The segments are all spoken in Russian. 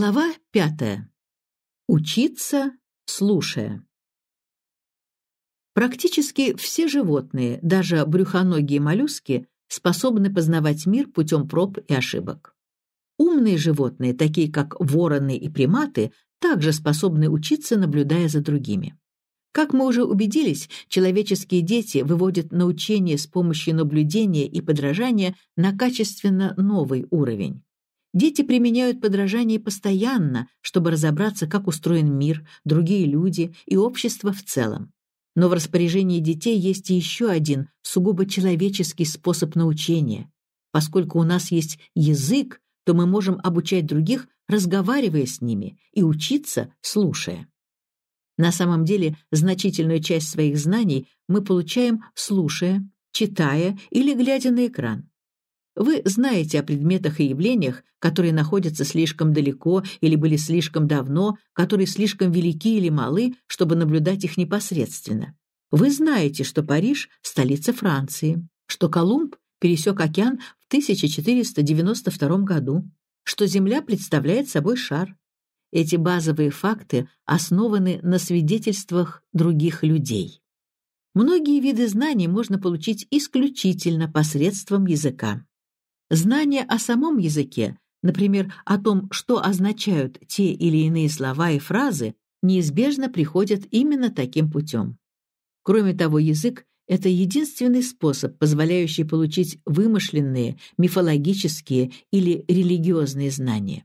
Глава пятая. Учиться, слушая. Практически все животные, даже брюхоногие моллюски, способны познавать мир путем проб и ошибок. Умные животные, такие как вороны и приматы, также способны учиться, наблюдая за другими. Как мы уже убедились, человеческие дети выводят научение с помощью наблюдения и подражания на качественно новый уровень. Дети применяют подражание постоянно, чтобы разобраться, как устроен мир, другие люди и общество в целом. Но в распоряжении детей есть еще один сугубо человеческий способ научения. Поскольку у нас есть язык, то мы можем обучать других, разговаривая с ними, и учиться, слушая. На самом деле, значительную часть своих знаний мы получаем, слушая, читая или глядя на экран. Вы знаете о предметах и явлениях, которые находятся слишком далеко или были слишком давно, которые слишком велики или малы, чтобы наблюдать их непосредственно. Вы знаете, что Париж – столица Франции, что Колумб пересек океан в 1492 году, что Земля представляет собой шар. Эти базовые факты основаны на свидетельствах других людей. Многие виды знаний можно получить исключительно посредством языка. Знание о самом языке, например, о том, что означают те или иные слова и фразы, неизбежно приходят именно таким путем. Кроме того, язык — это единственный способ, позволяющий получить вымышленные, мифологические или религиозные знания.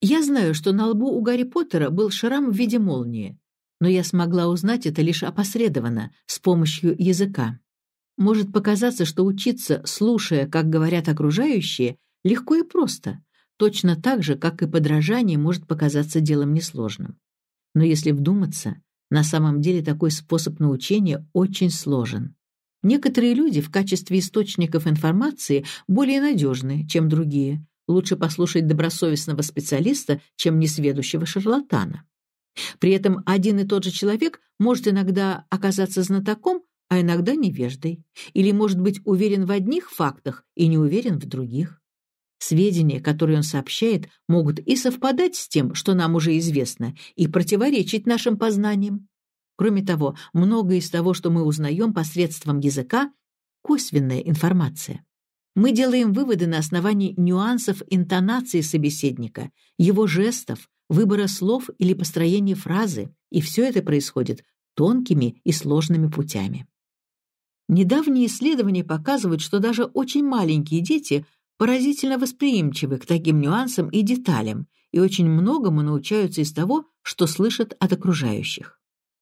Я знаю, что на лбу у Гарри Поттера был шрам в виде молнии, но я смогла узнать это лишь опосредованно, с помощью языка. Может показаться, что учиться, слушая, как говорят окружающие, легко и просто, точно так же, как и подражание может показаться делом несложным. Но если вдуматься, на самом деле такой способ научения очень сложен. Некоторые люди в качестве источников информации более надежны, чем другие. Лучше послушать добросовестного специалиста, чем несведущего шарлатана. При этом один и тот же человек может иногда оказаться знатоком, а иногда невеждой, или может быть уверен в одних фактах и не уверен в других. Сведения, которые он сообщает, могут и совпадать с тем, что нам уже известно, и противоречить нашим познаниям. Кроме того, многое из того, что мы узнаем посредством языка, косвенная информация. Мы делаем выводы на основании нюансов интонации собеседника, его жестов, выбора слов или построения фразы, и все это происходит тонкими и сложными путями. Недавние исследования показывают, что даже очень маленькие дети поразительно восприимчивы к таким нюансам и деталям и очень многому научаются из того, что слышат от окружающих.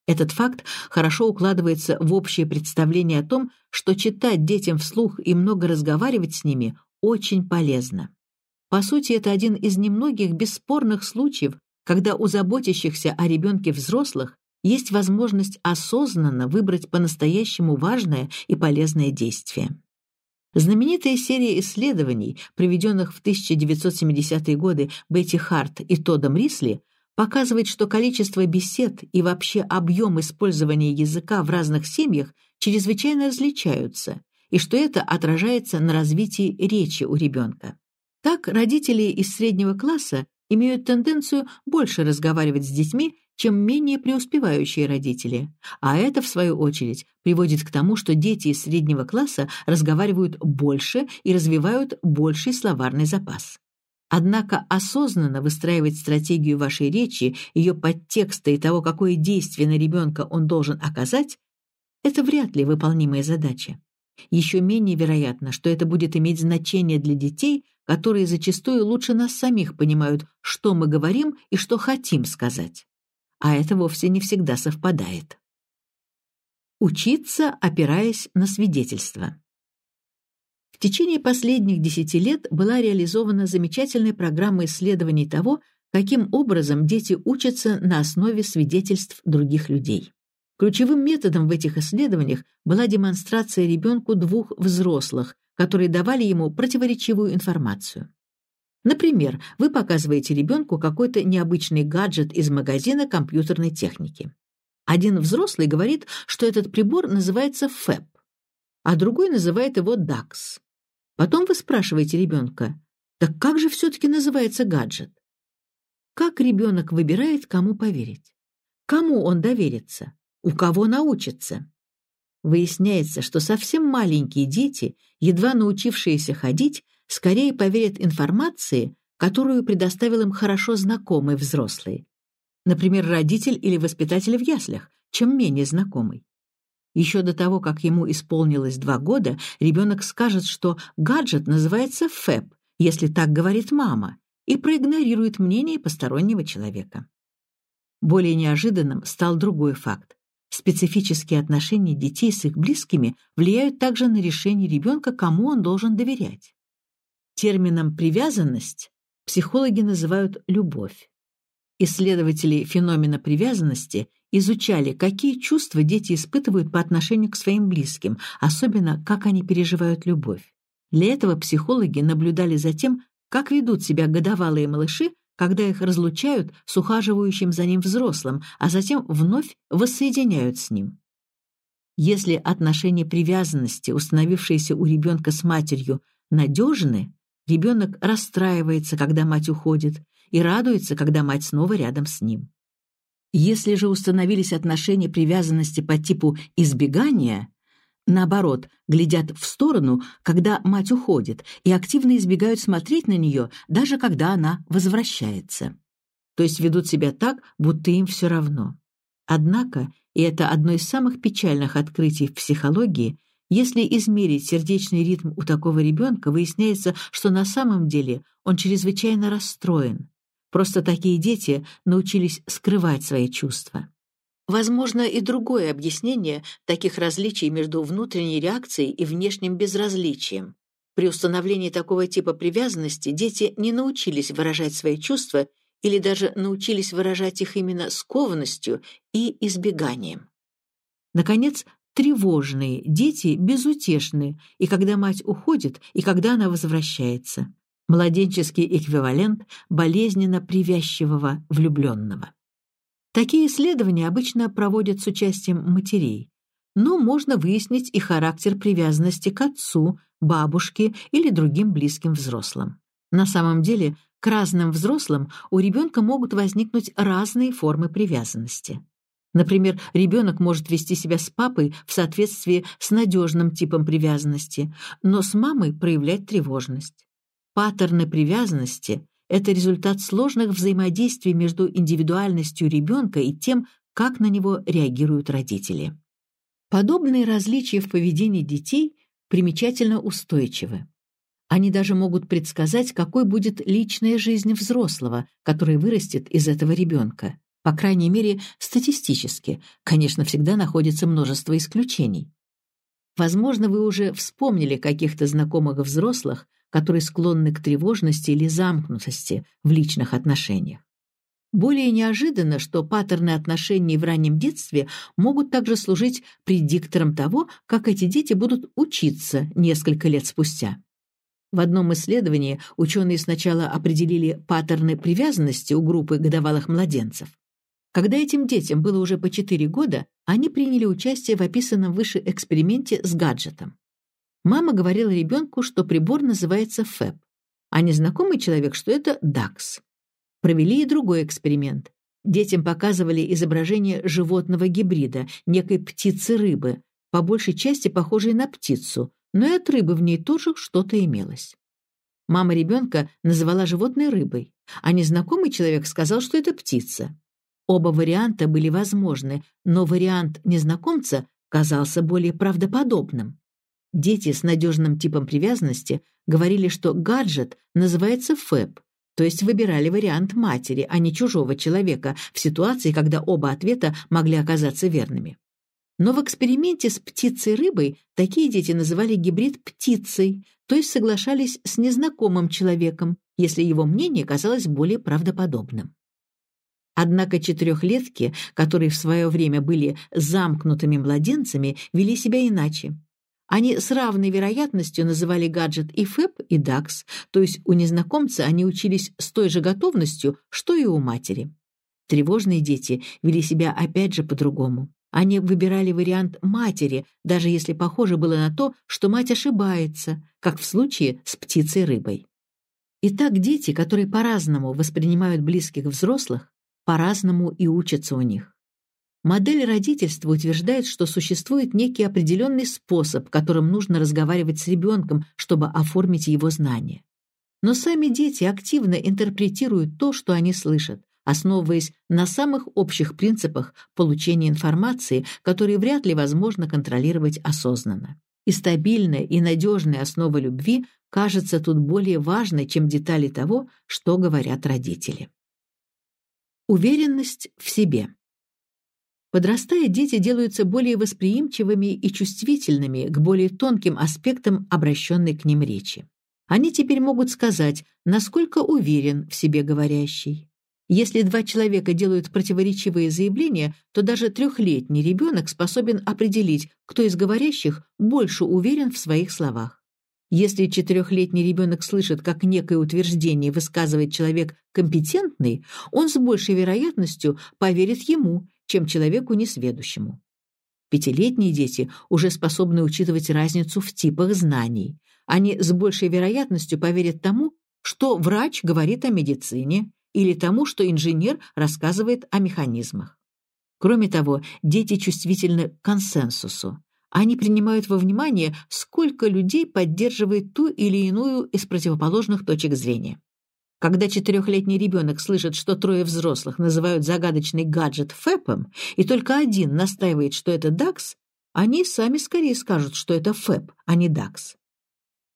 Этот факт хорошо укладывается в общее представление о том, что читать детям вслух и много разговаривать с ними очень полезно. По сути, это один из немногих бесспорных случаев, когда у заботящихся о ребенке взрослых есть возможность осознанно выбрать по-настоящему важное и полезное действие. Знаменитая серия исследований, проведенных в 1970-е годы Бетти Харт и Тодом Рисли, показывает, что количество бесед и вообще объем использования языка в разных семьях чрезвычайно различаются, и что это отражается на развитии речи у ребенка. Так, родители из среднего класса имеют тенденцию больше разговаривать с детьми, чем менее преуспевающие родители. А это, в свою очередь, приводит к тому, что дети из среднего класса разговаривают больше и развивают больший словарный запас. Однако осознанно выстраивать стратегию вашей речи, ее подтекста и того, какое действие на ребенка он должен оказать, это вряд ли выполнимая задача. Еще менее вероятно, что это будет иметь значение для детей, которые зачастую лучше нас самих понимают, что мы говорим и что хотим сказать а это вовсе не всегда совпадает. Учиться, опираясь на свидетельства. В течение последних десяти лет была реализована замечательная программа исследований того, каким образом дети учатся на основе свидетельств других людей. Ключевым методом в этих исследованиях была демонстрация ребенку двух взрослых, которые давали ему противоречивую информацию. Например, вы показываете ребенку какой-то необычный гаджет из магазина компьютерной техники. Один взрослый говорит, что этот прибор называется ФЭП, а другой называет его DAX. Потом вы спрашиваете ребенка, так как же все-таки называется гаджет? Как ребенок выбирает, кому поверить? Кому он доверится? У кого научится? Выясняется, что совсем маленькие дети, едва научившиеся ходить, скорее поверят информации, которую предоставил им хорошо знакомый взрослый. Например, родитель или воспитатель в яслях, чем менее знакомый. Еще до того, как ему исполнилось два года, ребенок скажет, что гаджет называется ФЭП, если так говорит мама, и проигнорирует мнение постороннего человека. Более неожиданным стал другой факт. Специфические отношения детей с их близкими влияют также на решение ребенка, кому он должен доверять. Термином «привязанность» психологи называют «любовь». Исследователи феномена привязанности изучали, какие чувства дети испытывают по отношению к своим близким, особенно как они переживают любовь. Для этого психологи наблюдали за тем, как ведут себя годовалые малыши, когда их разлучают с ухаживающим за ним взрослым, а затем вновь воссоединяют с ним. Если отношения привязанности, установившиеся у ребенка с матерью, надежны, ребенок расстраивается, когда мать уходит, и радуется, когда мать снова рядом с ним. Если же установились отношения привязанности по типу избегания, наоборот, глядят в сторону, когда мать уходит, и активно избегают смотреть на нее, даже когда она возвращается. То есть ведут себя так, будто им все равно. Однако, и это одно из самых печальных открытий в психологии, если измерить сердечный ритм у такого ребенка, выясняется, что на самом деле он чрезвычайно расстроен. Просто такие дети научились скрывать свои чувства. Возможно и другое объяснение таких различий между внутренней реакцией и внешним безразличием. При установлении такого типа привязанности дети не научились выражать свои чувства или даже научились выражать их именно скованностью и избеганием. Наконец, тревожные дети безутешны, и когда мать уходит, и когда она возвращается. Младенческий эквивалент болезненно привязчивого влюбленного. Такие исследования обычно проводят с участием матерей, но можно выяснить и характер привязанности к отцу, бабушке или другим близким взрослым. На самом деле, к разным взрослым у ребенка могут возникнуть разные формы привязанности. Например, ребенок может вести себя с папой в соответствии с надежным типом привязанности, но с мамой проявлять тревожность. Паттерны привязанности это результат сложных взаимодействий между индивидуальностью ребенка и тем, как на него реагируют родители. Подобные различия в поведении детей примечательно устойчивы. Они даже могут предсказать, какой будет личная жизнь взрослого, который вырастет из этого ребенка. По крайней мере, статистически. Конечно, всегда находится множество исключений. Возможно, вы уже вспомнили каких-то знакомых взрослых, которые склонны к тревожности или замкнутости в личных отношениях. Более неожиданно, что паттерны отношений в раннем детстве могут также служить предиктором того, как эти дети будут учиться несколько лет спустя. В одном исследовании ученые сначала определили паттерны привязанности у группы годовалых младенцев. Когда этим детям было уже по 4 года, они приняли участие в описанном выше эксперименте с гаджетом. Мама говорила ребенку, что прибор называется ФЭП, а незнакомый человек, что это ДАКС. Провели и другой эксперимент. Детям показывали изображение животного гибрида, некой птицы-рыбы, по большей части похожей на птицу, но и от рыбы в ней тоже что-то имелось. Мама ребенка называла животное рыбой, а незнакомый человек сказал, что это птица. Оба варианта были возможны, но вариант незнакомца казался более правдоподобным. Дети с надежным типом привязанности говорили, что гаджет называется ФЭП, то есть выбирали вариант матери, а не чужого человека, в ситуации, когда оба ответа могли оказаться верными. Но в эксперименте с птицей-рыбой такие дети называли гибрид птицей, то есть соглашались с незнакомым человеком, если его мнение казалось более правдоподобным. Однако четырехлетки, которые в свое время были замкнутыми младенцами, вели себя иначе. Они с равной вероятностью называли гаджет и ФЭП, и ДАКС, то есть у незнакомца они учились с той же готовностью, что и у матери. Тревожные дети вели себя опять же по-другому. Они выбирали вариант матери, даже если похоже было на то, что мать ошибается, как в случае с птицей-рыбой. Итак, дети, которые по-разному воспринимают близких взрослых, по-разному и учатся у них. Модель родительства утверждает, что существует некий определенный способ, которым нужно разговаривать с ребенком, чтобы оформить его знания. Но сами дети активно интерпретируют то, что они слышат, основываясь на самых общих принципах получения информации, которые вряд ли возможно контролировать осознанно. И стабильная и надежная основа любви кажется тут более важной, чем детали того, что говорят родители. Уверенность в себе. Подрастая, дети делаются более восприимчивыми и чувствительными к более тонким аспектам обращенной к ним речи. Они теперь могут сказать, насколько уверен в себе говорящий. Если два человека делают противоречивые заявления, то даже трехлетний ребенок способен определить, кто из говорящих больше уверен в своих словах. Если четырехлетний ребенок слышит, как некое утверждение высказывает человек компетентный, он с большей вероятностью поверит ему, чем человеку несведущему. Пятилетние дети уже способны учитывать разницу в типах знаний. Они с большей вероятностью поверят тому, что врач говорит о медицине, или тому, что инженер рассказывает о механизмах. Кроме того, дети чувствительны к консенсусу. Они принимают во внимание, сколько людей поддерживает ту или иную из противоположных точек зрения. Когда четырехлетний ребенок слышит, что трое взрослых называют загадочный гаджет ФЭПом, и только один настаивает, что это ДАКС, они сами скорее скажут, что это ФЭП, а не ДАКС.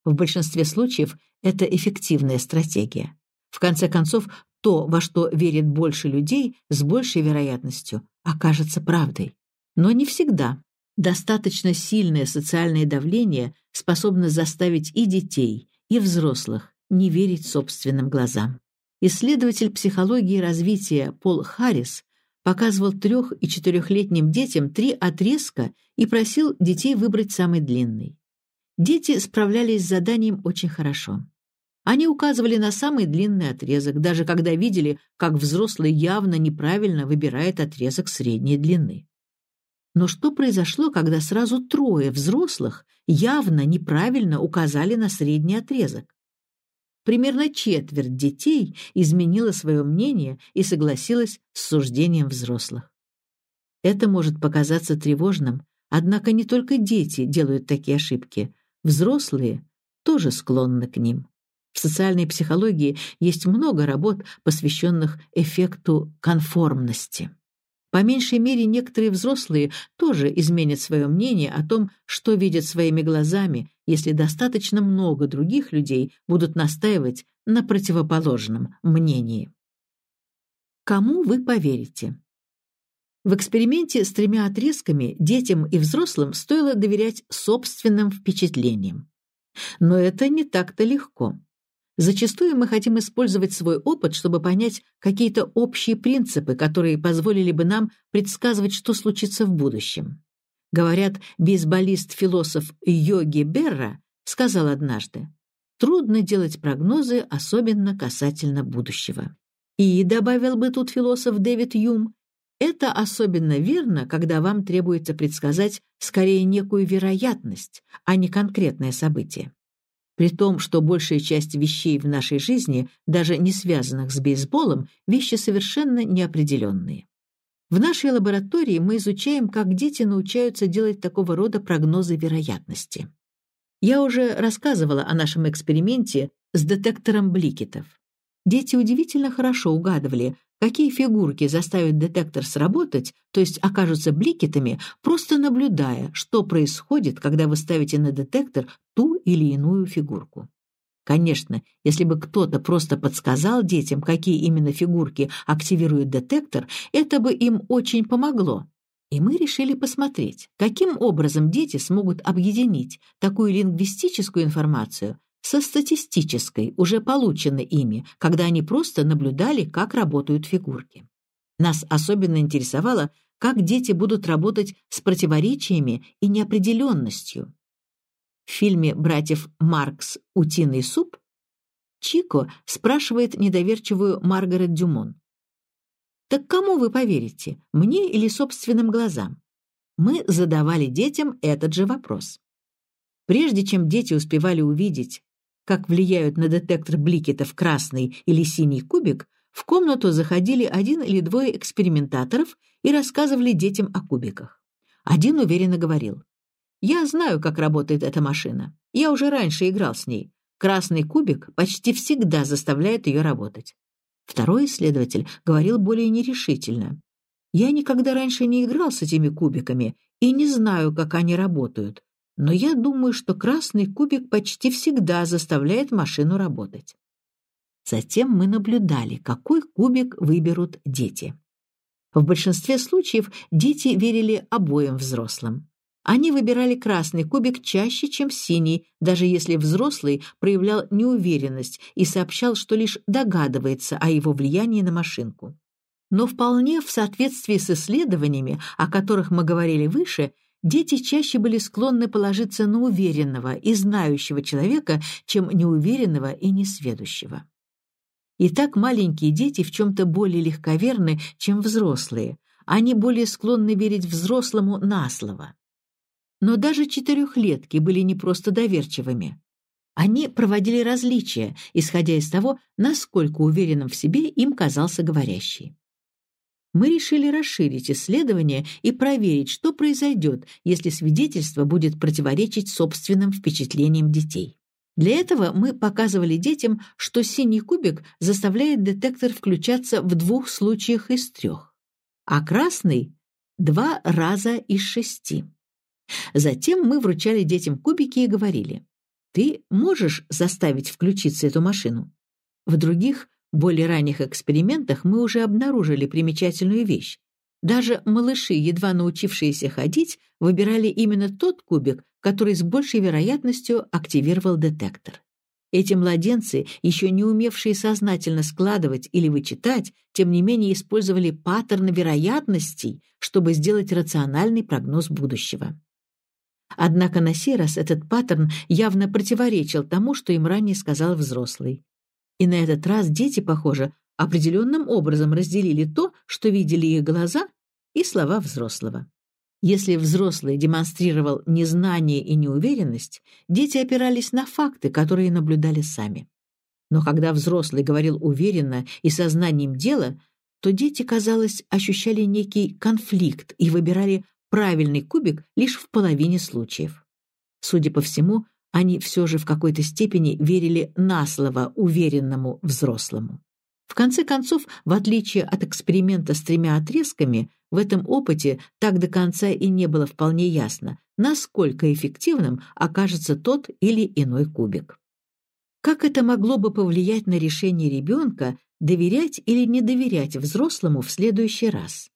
В большинстве случаев это эффективная стратегия. В конце концов, то, во что верит больше людей, с большей вероятностью окажется правдой. Но не всегда. Достаточно сильное социальное давление способно заставить и детей, и взрослых не верить собственным глазам. Исследователь психологии развития Пол Харрис показывал трех- и четырехлетним детям три отрезка и просил детей выбрать самый длинный. Дети справлялись с заданием очень хорошо. Они указывали на самый длинный отрезок, даже когда видели, как взрослый явно неправильно выбирает отрезок средней длины. Но что произошло, когда сразу трое взрослых явно неправильно указали на средний отрезок? Примерно четверть детей изменила свое мнение и согласилась с суждением взрослых. Это может показаться тревожным, однако не только дети делают такие ошибки, взрослые тоже склонны к ним. В социальной психологии есть много работ, посвященных эффекту конформности. По меньшей мере, некоторые взрослые тоже изменят свое мнение о том, что видят своими глазами, если достаточно много других людей будут настаивать на противоположном мнении. Кому вы поверите? В эксперименте с тремя отрезками детям и взрослым стоило доверять собственным впечатлениям. Но это не так-то легко. Зачастую мы хотим использовать свой опыт, чтобы понять какие-то общие принципы, которые позволили бы нам предсказывать, что случится в будущем. Говорят, бейсболист-философ Йоги Берра сказал однажды, «Трудно делать прогнозы, особенно касательно будущего». И, добавил бы тут философ Дэвид Юм, это особенно верно, когда вам требуется предсказать скорее некую вероятность, а не конкретное событие. При том, что большая часть вещей в нашей жизни, даже не связанных с бейсболом, вещи совершенно неопределенные. В нашей лаборатории мы изучаем, как дети научаются делать такого рода прогнозы вероятности. Я уже рассказывала о нашем эксперименте с детектором бликетов. Дети удивительно хорошо угадывали, какие фигурки заставят детектор сработать, то есть окажутся бликетами, просто наблюдая, что происходит, когда вы ставите на детектор ту или иную фигурку. Конечно, если бы кто-то просто подсказал детям, какие именно фигурки активирует детектор, это бы им очень помогло. И мы решили посмотреть, каким образом дети смогут объединить такую лингвистическую информацию со статистической, уже полученной ими, когда они просто наблюдали, как работают фигурки. Нас особенно интересовало, как дети будут работать с противоречиями и неопределенностью. В фильме братьев Маркс «Утиный суп» Чико спрашивает недоверчивую Маргарет Дюмон. «Так кому вы поверите, мне или собственным глазам?» Мы задавали детям этот же вопрос. Прежде чем дети успевали увидеть, как влияют на детектор бликетов красный или синий кубик, в комнату заходили один или двое экспериментаторов и рассказывали детям о кубиках. Один уверенно говорил, «Я знаю, как работает эта машина. Я уже раньше играл с ней. Красный кубик почти всегда заставляет ее работать». Второй исследователь говорил более нерешительно. «Я никогда раньше не играл с этими кубиками и не знаю, как они работают, но я думаю, что красный кубик почти всегда заставляет машину работать». Затем мы наблюдали, какой кубик выберут дети. В большинстве случаев дети верили обоим взрослым. Они выбирали красный кубик чаще, чем синий, даже если взрослый проявлял неуверенность и сообщал, что лишь догадывается о его влиянии на машинку. Но вполне в соответствии с исследованиями, о которых мы говорили выше, дети чаще были склонны положиться на уверенного и знающего человека, чем неуверенного и несведущего. Итак, маленькие дети в чем-то более легковерны, чем взрослые. Они более склонны верить взрослому на слово. Но даже четырехлетки были не просто доверчивыми. Они проводили различия, исходя из того, насколько уверенным в себе им казался говорящий. Мы решили расширить исследование и проверить, что произойдет, если свидетельство будет противоречить собственным впечатлениям детей. Для этого мы показывали детям, что синий кубик заставляет детектор включаться в двух случаях из трех, а красный — два раза из шести. Затем мы вручали детям кубики и говорили, «Ты можешь заставить включиться эту машину?» В других, более ранних экспериментах мы уже обнаружили примечательную вещь. Даже малыши, едва научившиеся ходить, выбирали именно тот кубик, который с большей вероятностью активировал детектор. Эти младенцы, еще не умевшие сознательно складывать или вычитать, тем не менее использовали паттерны вероятностей, чтобы сделать рациональный прогноз будущего. Однако на сей раз этот паттерн явно противоречил тому, что им ранее сказал взрослый. И на этот раз дети, похоже, определенным образом разделили то, что видели их глаза, и слова взрослого. Если взрослый демонстрировал незнание и неуверенность, дети опирались на факты, которые наблюдали сами. Но когда взрослый говорил уверенно и сознанием дела, то дети, казалось, ощущали некий конфликт и выбирали правильный кубик лишь в половине случаев. Судя по всему, они все же в какой-то степени верили на слово уверенному взрослому. В конце концов, в отличие от эксперимента с тремя отрезками, в этом опыте так до конца и не было вполне ясно, насколько эффективным окажется тот или иной кубик. Как это могло бы повлиять на решение ребенка доверять или не доверять взрослому в следующий раз?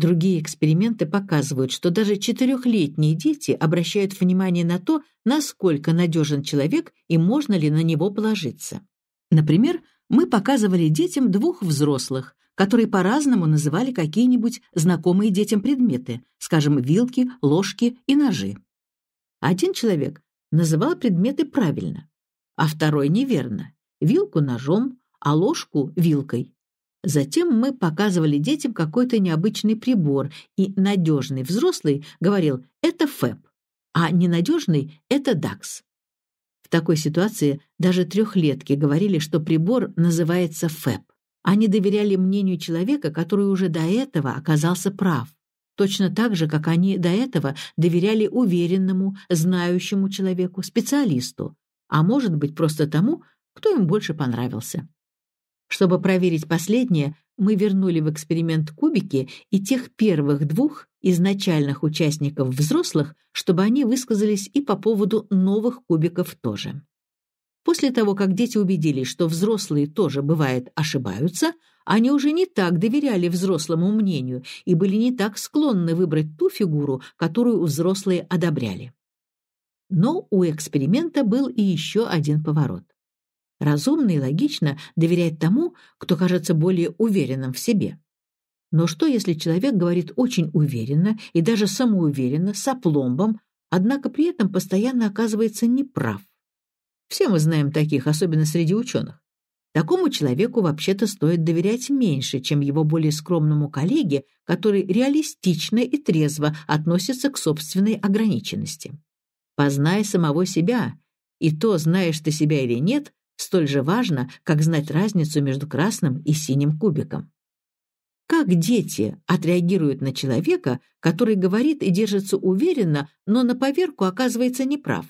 Другие эксперименты показывают, что даже четырехлетние дети обращают внимание на то, насколько надежен человек и можно ли на него положиться. Например, мы показывали детям двух взрослых, которые по-разному называли какие-нибудь знакомые детям предметы, скажем, вилки, ложки и ножи. Один человек называл предметы правильно, а второй неверно. Вилку ножом, а ложку вилкой. Затем мы показывали детям какой-то необычный прибор, и надежный взрослый говорил «это ФЭП», а ненадежный «это ДАКС». В такой ситуации даже трехлетки говорили, что прибор называется ФЭП. Они доверяли мнению человека, который уже до этого оказался прав. Точно так же, как они до этого доверяли уверенному, знающему человеку, специалисту, а может быть просто тому, кто им больше понравился. Чтобы проверить последнее, мы вернули в эксперимент кубики и тех первых двух изначальных участников взрослых, чтобы они высказались и по поводу новых кубиков тоже. После того, как дети убедились, что взрослые тоже, бывает, ошибаются, они уже не так доверяли взрослому мнению и были не так склонны выбрать ту фигуру, которую взрослые одобряли. Но у эксперимента был и еще один поворот. Разумно и логично доверять тому, кто кажется более уверенным в себе. Но что, если человек говорит очень уверенно и даже самоуверенно, с опломбом, однако при этом постоянно оказывается неправ? Все мы знаем таких, особенно среди ученых. Такому человеку вообще-то стоит доверять меньше, чем его более скромному коллеге, который реалистично и трезво относится к собственной ограниченности. Познай самого себя. и то, знаешь ты себя или нет, столь же важно, как знать разницу между красным и синим кубиком. Как дети отреагируют на человека, который говорит и держится уверенно, но на поверку оказывается неправ?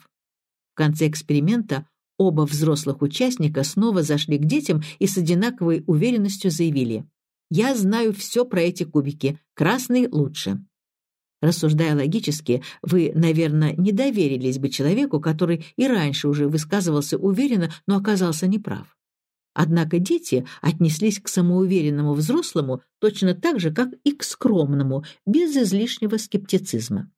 В конце эксперимента оба взрослых участника снова зашли к детям и с одинаковой уверенностью заявили «Я знаю все про эти кубики, красный лучше». Рассуждая логически, вы, наверное, не доверились бы человеку, который и раньше уже высказывался уверенно, но оказался неправ. Однако дети отнеслись к самоуверенному взрослому точно так же, как и к скромному, без излишнего скептицизма.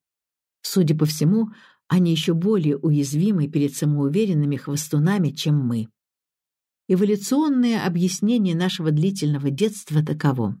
Судя по всему, они еще более уязвимы перед самоуверенными хвостунами, чем мы. Эволюционное объяснение нашего длительного детства таково.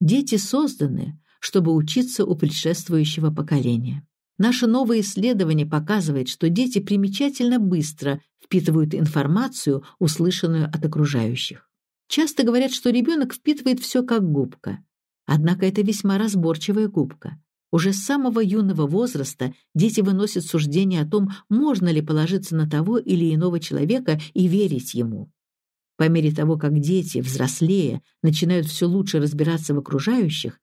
Дети созданы, чтобы учиться у предшествующего поколения. Наше новое исследование показывает, что дети примечательно быстро впитывают информацию, услышанную от окружающих. Часто говорят, что ребенок впитывает все как губка. Однако это весьма разборчивая губка. Уже с самого юного возраста дети выносят суждение о том, можно ли положиться на того или иного человека и верить ему. По мере того, как дети, взрослея, начинают все лучше разбираться в окружающих,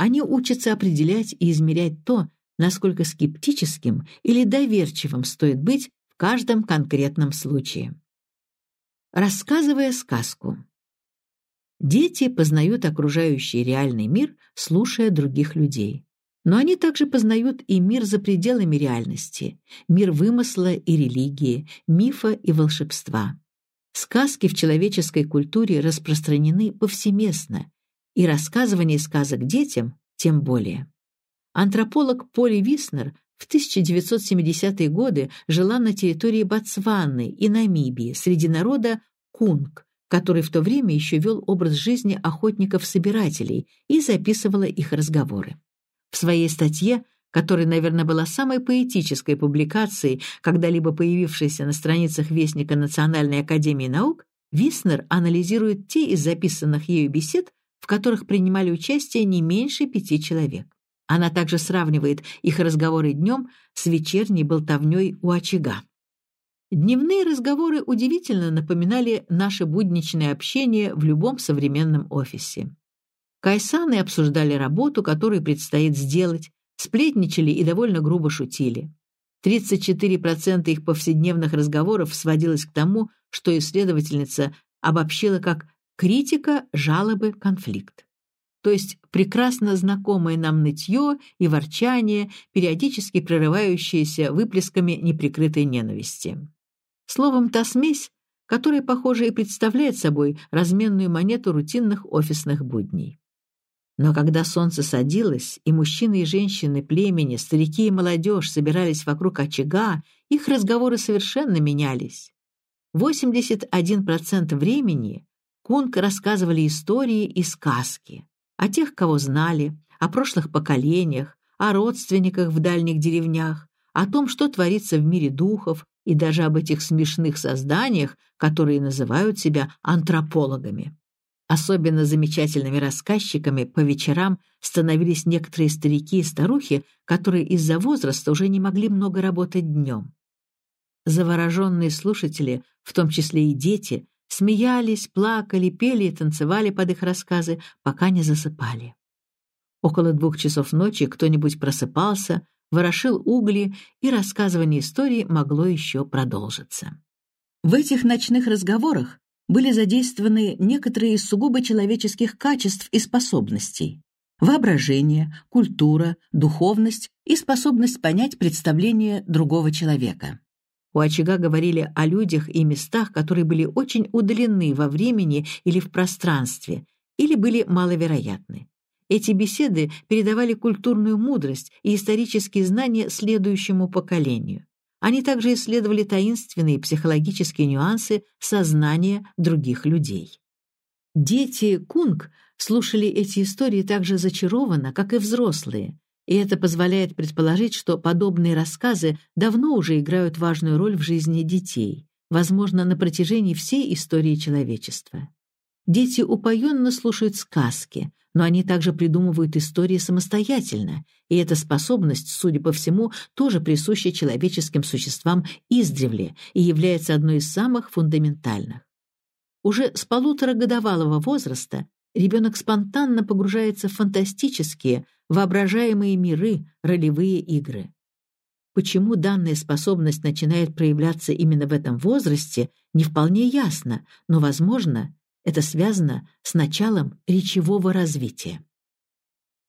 они учатся определять и измерять то, насколько скептическим или доверчивым стоит быть в каждом конкретном случае. Рассказывая сказку. Дети познают окружающий реальный мир, слушая других людей. Но они также познают и мир за пределами реальности, мир вымысла и религии, мифа и волшебства. Сказки в человеческой культуре распространены повсеместно, и рассказывание сказок детям тем более. Антрополог Поли Виснер в 1970-е годы жила на территории Ботсваны и Намибии среди народа кунг, который в то время еще вел образ жизни охотников-собирателей и записывала их разговоры. В своей статье, которая, наверное, была самой поэтической публикацией, когда-либо появившейся на страницах Вестника Национальной академии наук, Виснер анализирует те из записанных ею бесед, в которых принимали участие не меньше пяти человек. Она также сравнивает их разговоры днем с вечерней болтовней у очага. Дневные разговоры удивительно напоминали наше будничное общение в любом современном офисе. Кайсаны обсуждали работу, которую предстоит сделать, сплетничали и довольно грубо шутили. 34% их повседневных разговоров сводилось к тому, что исследовательница обобщила как критика, жалобы, конфликт то есть прекрасно знакомое нам нытье и ворчание, периодически прерывающиеся выплесками неприкрытой ненависти. Словом, та смесь, которая, похоже, и представляет собой разменную монету рутинных офисных будней. Но когда солнце садилось, и мужчины и женщины племени, старики и молодежь собирались вокруг очага, их разговоры совершенно менялись. 81% времени Кунг рассказывали истории и сказки о тех, кого знали, о прошлых поколениях, о родственниках в дальних деревнях, о том, что творится в мире духов, и даже об этих смешных созданиях, которые называют себя антропологами. Особенно замечательными рассказчиками по вечерам становились некоторые старики и старухи, которые из-за возраста уже не могли много работать днем. Завороженные слушатели, в том числе и дети, смеялись, плакали, пели и танцевали под их рассказы, пока не засыпали. Около двух часов ночи кто-нибудь просыпался, ворошил угли, и рассказывание истории могло еще продолжиться. В этих ночных разговорах были задействованы некоторые из сугубо человеческих качеств и способностей. Воображение, культура, духовность и способность понять представление другого человека. У очага говорили о людях и местах, которые были очень удалены во времени или в пространстве, или были маловероятны. Эти беседы передавали культурную мудрость и исторические знания следующему поколению. Они также исследовали таинственные психологические нюансы сознания других людей. Дети Кунг слушали эти истории так же зачарованно, как и взрослые, и это позволяет предположить, что подобные рассказы давно уже играют важную роль в жизни детей, возможно, на протяжении всей истории человечества. Дети упоенно слушают сказки, но они также придумывают истории самостоятельно, и эта способность, судя по всему, тоже присуща человеческим существам издревле и является одной из самых фундаментальных. Уже с полуторагодовалого возраста ребенок спонтанно погружается в фантастические, воображаемые миры, ролевые игры. Почему данная способность начинает проявляться именно в этом возрасте, не вполне ясно, но, возможно, это связано с началом речевого развития.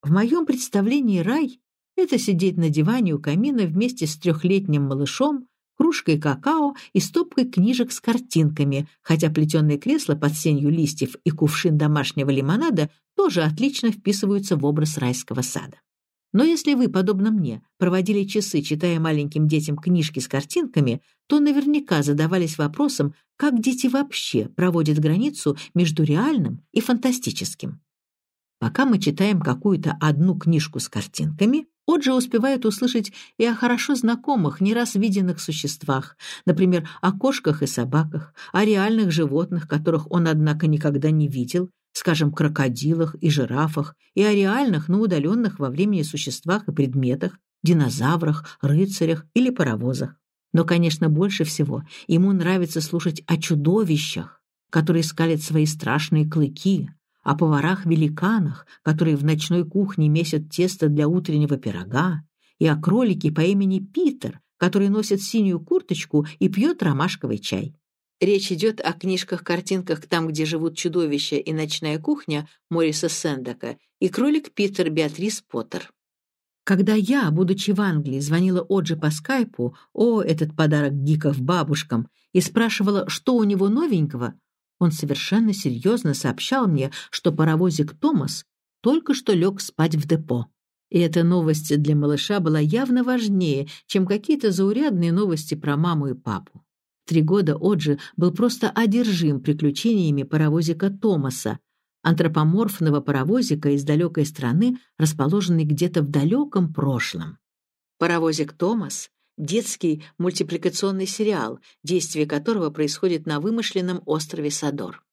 В моем представлении рай — это сидеть на диване у камина вместе с трехлетним малышом, кружкой какао и стопкой книжек с картинками, хотя плетеное кресло под сенью листьев и кувшин домашнего лимонада тоже отлично вписываются в образ райского сада. Но если вы, подобно мне, проводили часы, читая маленьким детям книжки с картинками, то наверняка задавались вопросом, как дети вообще проводят границу между реальным и фантастическим. Пока мы читаем какую-то одну книжку с картинками, Оджи успевает услышать и о хорошо знакомых, не раз виденных существах, например, о кошках и собаках, о реальных животных, которых он, однако, никогда не видел, скажем, крокодилах и жирафах, и о реальных, но удаленных во времени существах и предметах, динозаврах, рыцарях или паровозах. Но, конечно, больше всего ему нравится слушать о чудовищах, которые скалят свои страшные клыки, о поварах-великанах, которые в ночной кухне месят тесто для утреннего пирога, и о кролике по имени Питер, который носит синюю курточку и пьет ромашковый чай. Речь идет о книжках-картинках «Там, где живут чудовища» и «Ночная кухня» Мориса Сендека и «Кролик Питер» Беатрис Поттер. Когда я, будучи в Англии, звонила Оджи по скайпу, о, этот подарок гиков бабушкам, и спрашивала, что у него новенького, он совершенно серьезно сообщал мне, что паровозик Томас только что лег спать в депо. И эта новость для малыша была явно важнее, чем какие-то заурядные новости про маму и папу три года Оджи был просто одержим приключениями паровозика Томаса, антропоморфного паровозика из далекой страны, расположенной где-то в далеком прошлом. Паровозик Томас — детский мультипликационный сериал, действие которого происходит на вымышленном острове Садор.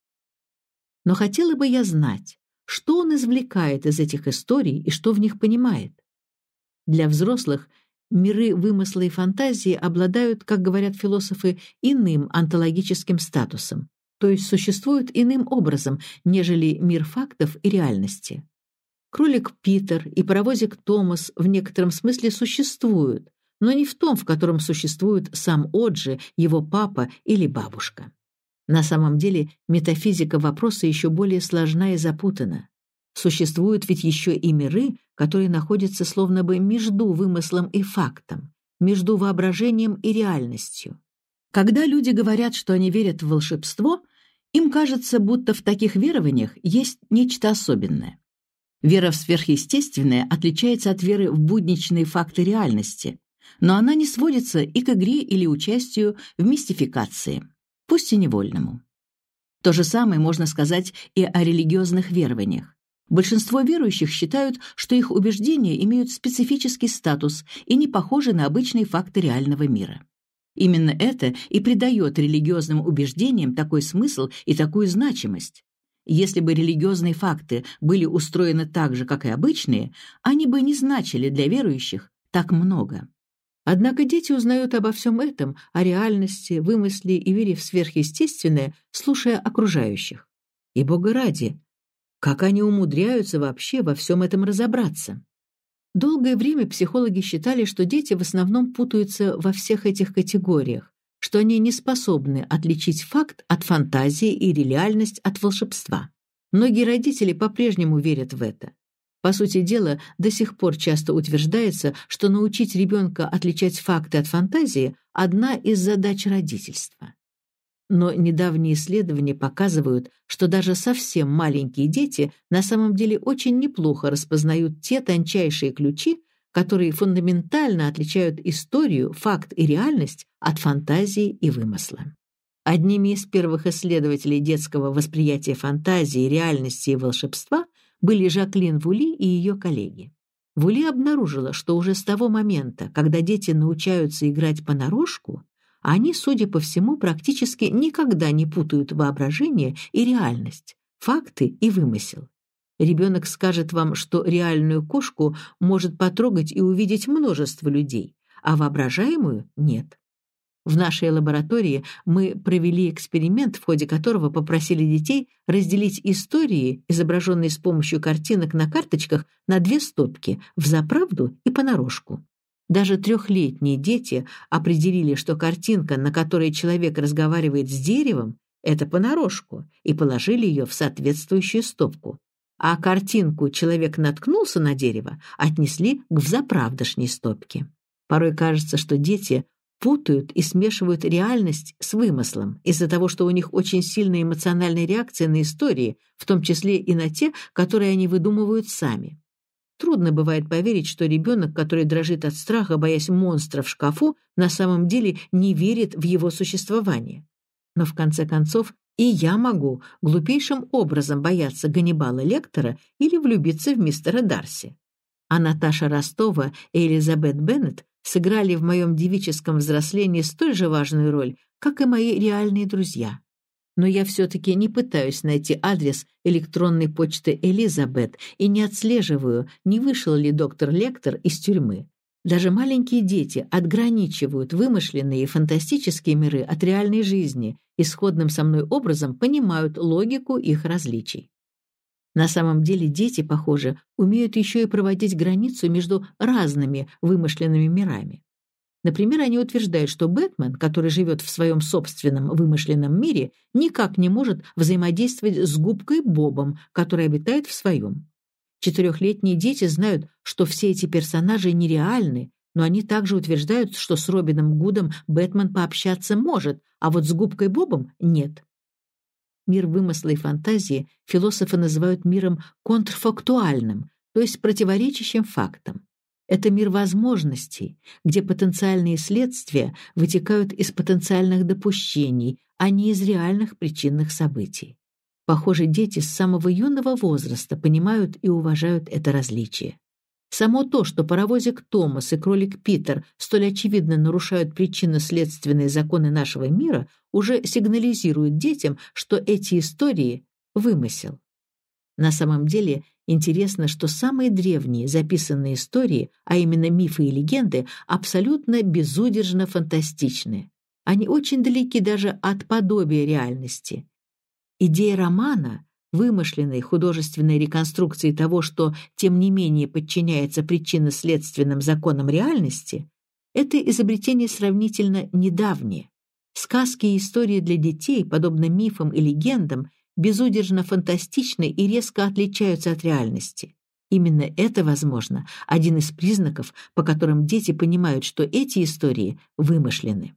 Но хотела бы я знать, что он извлекает из этих историй и что в них понимает. Для взрослых миры вымысла и фантазии обладают, как говорят философы, иным онтологическим статусом, то есть существуют иным образом, нежели мир фактов и реальности. Кролик Питер и паровозик Томас в некотором смысле существуют, но не в том, в котором существует сам Оджи, его папа или бабушка. На самом деле метафизика вопроса еще более сложна и запутана. Существуют ведь еще и миры, которые находятся словно бы между вымыслом и фактом, между воображением и реальностью. Когда люди говорят, что они верят в волшебство, им кажется, будто в таких верованиях есть нечто особенное. Вера в сверхъестественное отличается от веры в будничные факты реальности, но она не сводится и к игре или участию в мистификации, пусть и невольному. То же самое можно сказать и о религиозных верованиях. Большинство верующих считают, что их убеждения имеют специфический статус и не похожи на обычные факты реального мира. Именно это и придает религиозным убеждениям такой смысл и такую значимость. Если бы религиозные факты были устроены так же, как и обычные, они бы не значили для верующих так много. Однако дети узнают обо всем этом, о реальности, вымысле и вере в сверхъестественное, слушая окружающих. И, Бога ради, как они умудряются вообще во всем этом разобраться? Долгое время психологи считали, что дети в основном путаются во всех этих категориях, что они не способны отличить факт от фантазии и реальность от волшебства. Многие родители по-прежнему верят в это. По сути дела, до сих пор часто утверждается, что научить ребенка отличать факты от фантазии – одна из задач родительства. Но недавние исследования показывают, что даже совсем маленькие дети на самом деле очень неплохо распознают те тончайшие ключи, которые фундаментально отличают историю, факт и реальность от фантазии и вымысла. Одними из первых исследователей детского восприятия фантазии, реальности и волшебства были Жаклин Вули и ее коллеги. Вули обнаружила, что уже с того момента, когда дети научаются играть понарошку, они, судя по всему, практически никогда не путают воображение и реальность, факты и вымысел. Ребенок скажет вам, что реальную кошку может потрогать и увидеть множество людей, а воображаемую — нет. В нашей лаборатории мы провели эксперимент, в ходе которого попросили детей разделить истории, изображенные с помощью картинок на карточках, на две стопки — в заправду и понарошку. Даже трехлетние дети определили, что картинка, на которой человек разговаривает с деревом, это понарошку, и положили ее в соответствующую стопку. А картинку «человек наткнулся на дерево» отнесли к взаправдошней стопке. Порой кажется, что дети путают и смешивают реальность с вымыслом из-за того, что у них очень сильная эмоциональная реакция на истории, в том числе и на те, которые они выдумывают сами. Трудно бывает поверить, что ребенок, который дрожит от страха, боясь монстра в шкафу, на самом деле не верит в его существование. Но в конце концов и я могу глупейшим образом бояться Ганнибала Лектора или влюбиться в мистера Дарси. А Наташа Ростова и Элизабет Беннет сыграли в моем девическом взрослении столь же важную роль, как и мои реальные друзья. Но я все-таки не пытаюсь найти адрес электронной почты Элизабет и не отслеживаю, не вышел ли доктор Лектор из тюрьмы. Даже маленькие дети отграничивают вымышленные и фантастические миры от реальной жизни и сходным со мной образом понимают логику их различий. На самом деле дети, похоже, умеют еще и проводить границу между разными вымышленными мирами. Например, они утверждают, что Бэтмен, который живет в своем собственном вымышленном мире, никак не может взаимодействовать с губкой Бобом, который обитает в своем. Четырехлетние дети знают, что все эти персонажи нереальны, но они также утверждают, что с Робином Гудом Бэтмен пообщаться может, а вот с губкой Бобом нет. Мир вымысла и фантазии философы называют миром контрфактуальным, то есть противоречащим фактам. Это мир возможностей, где потенциальные следствия вытекают из потенциальных допущений, а не из реальных причинных событий. Похоже, дети с самого юного возраста понимают и уважают это различие. Само то, что паровозик Томас и кролик Питер столь очевидно нарушают причинно-следственные законы нашего мира, уже сигнализирует детям, что эти истории — вымысел. На самом деле интересно, что самые древние записанные истории, а именно мифы и легенды, абсолютно безудержно фантастичны. Они очень далеки даже от подобия реальности. Идея романа вымышленной художественной реконструкции того, что, тем не менее, подчиняется причинно-следственным законам реальности, это изобретение сравнительно недавнее. Сказки и истории для детей, подобно мифам и легендам, безудержно фантастичны и резко отличаются от реальности. Именно это, возможно, один из признаков, по которым дети понимают, что эти истории вымышлены.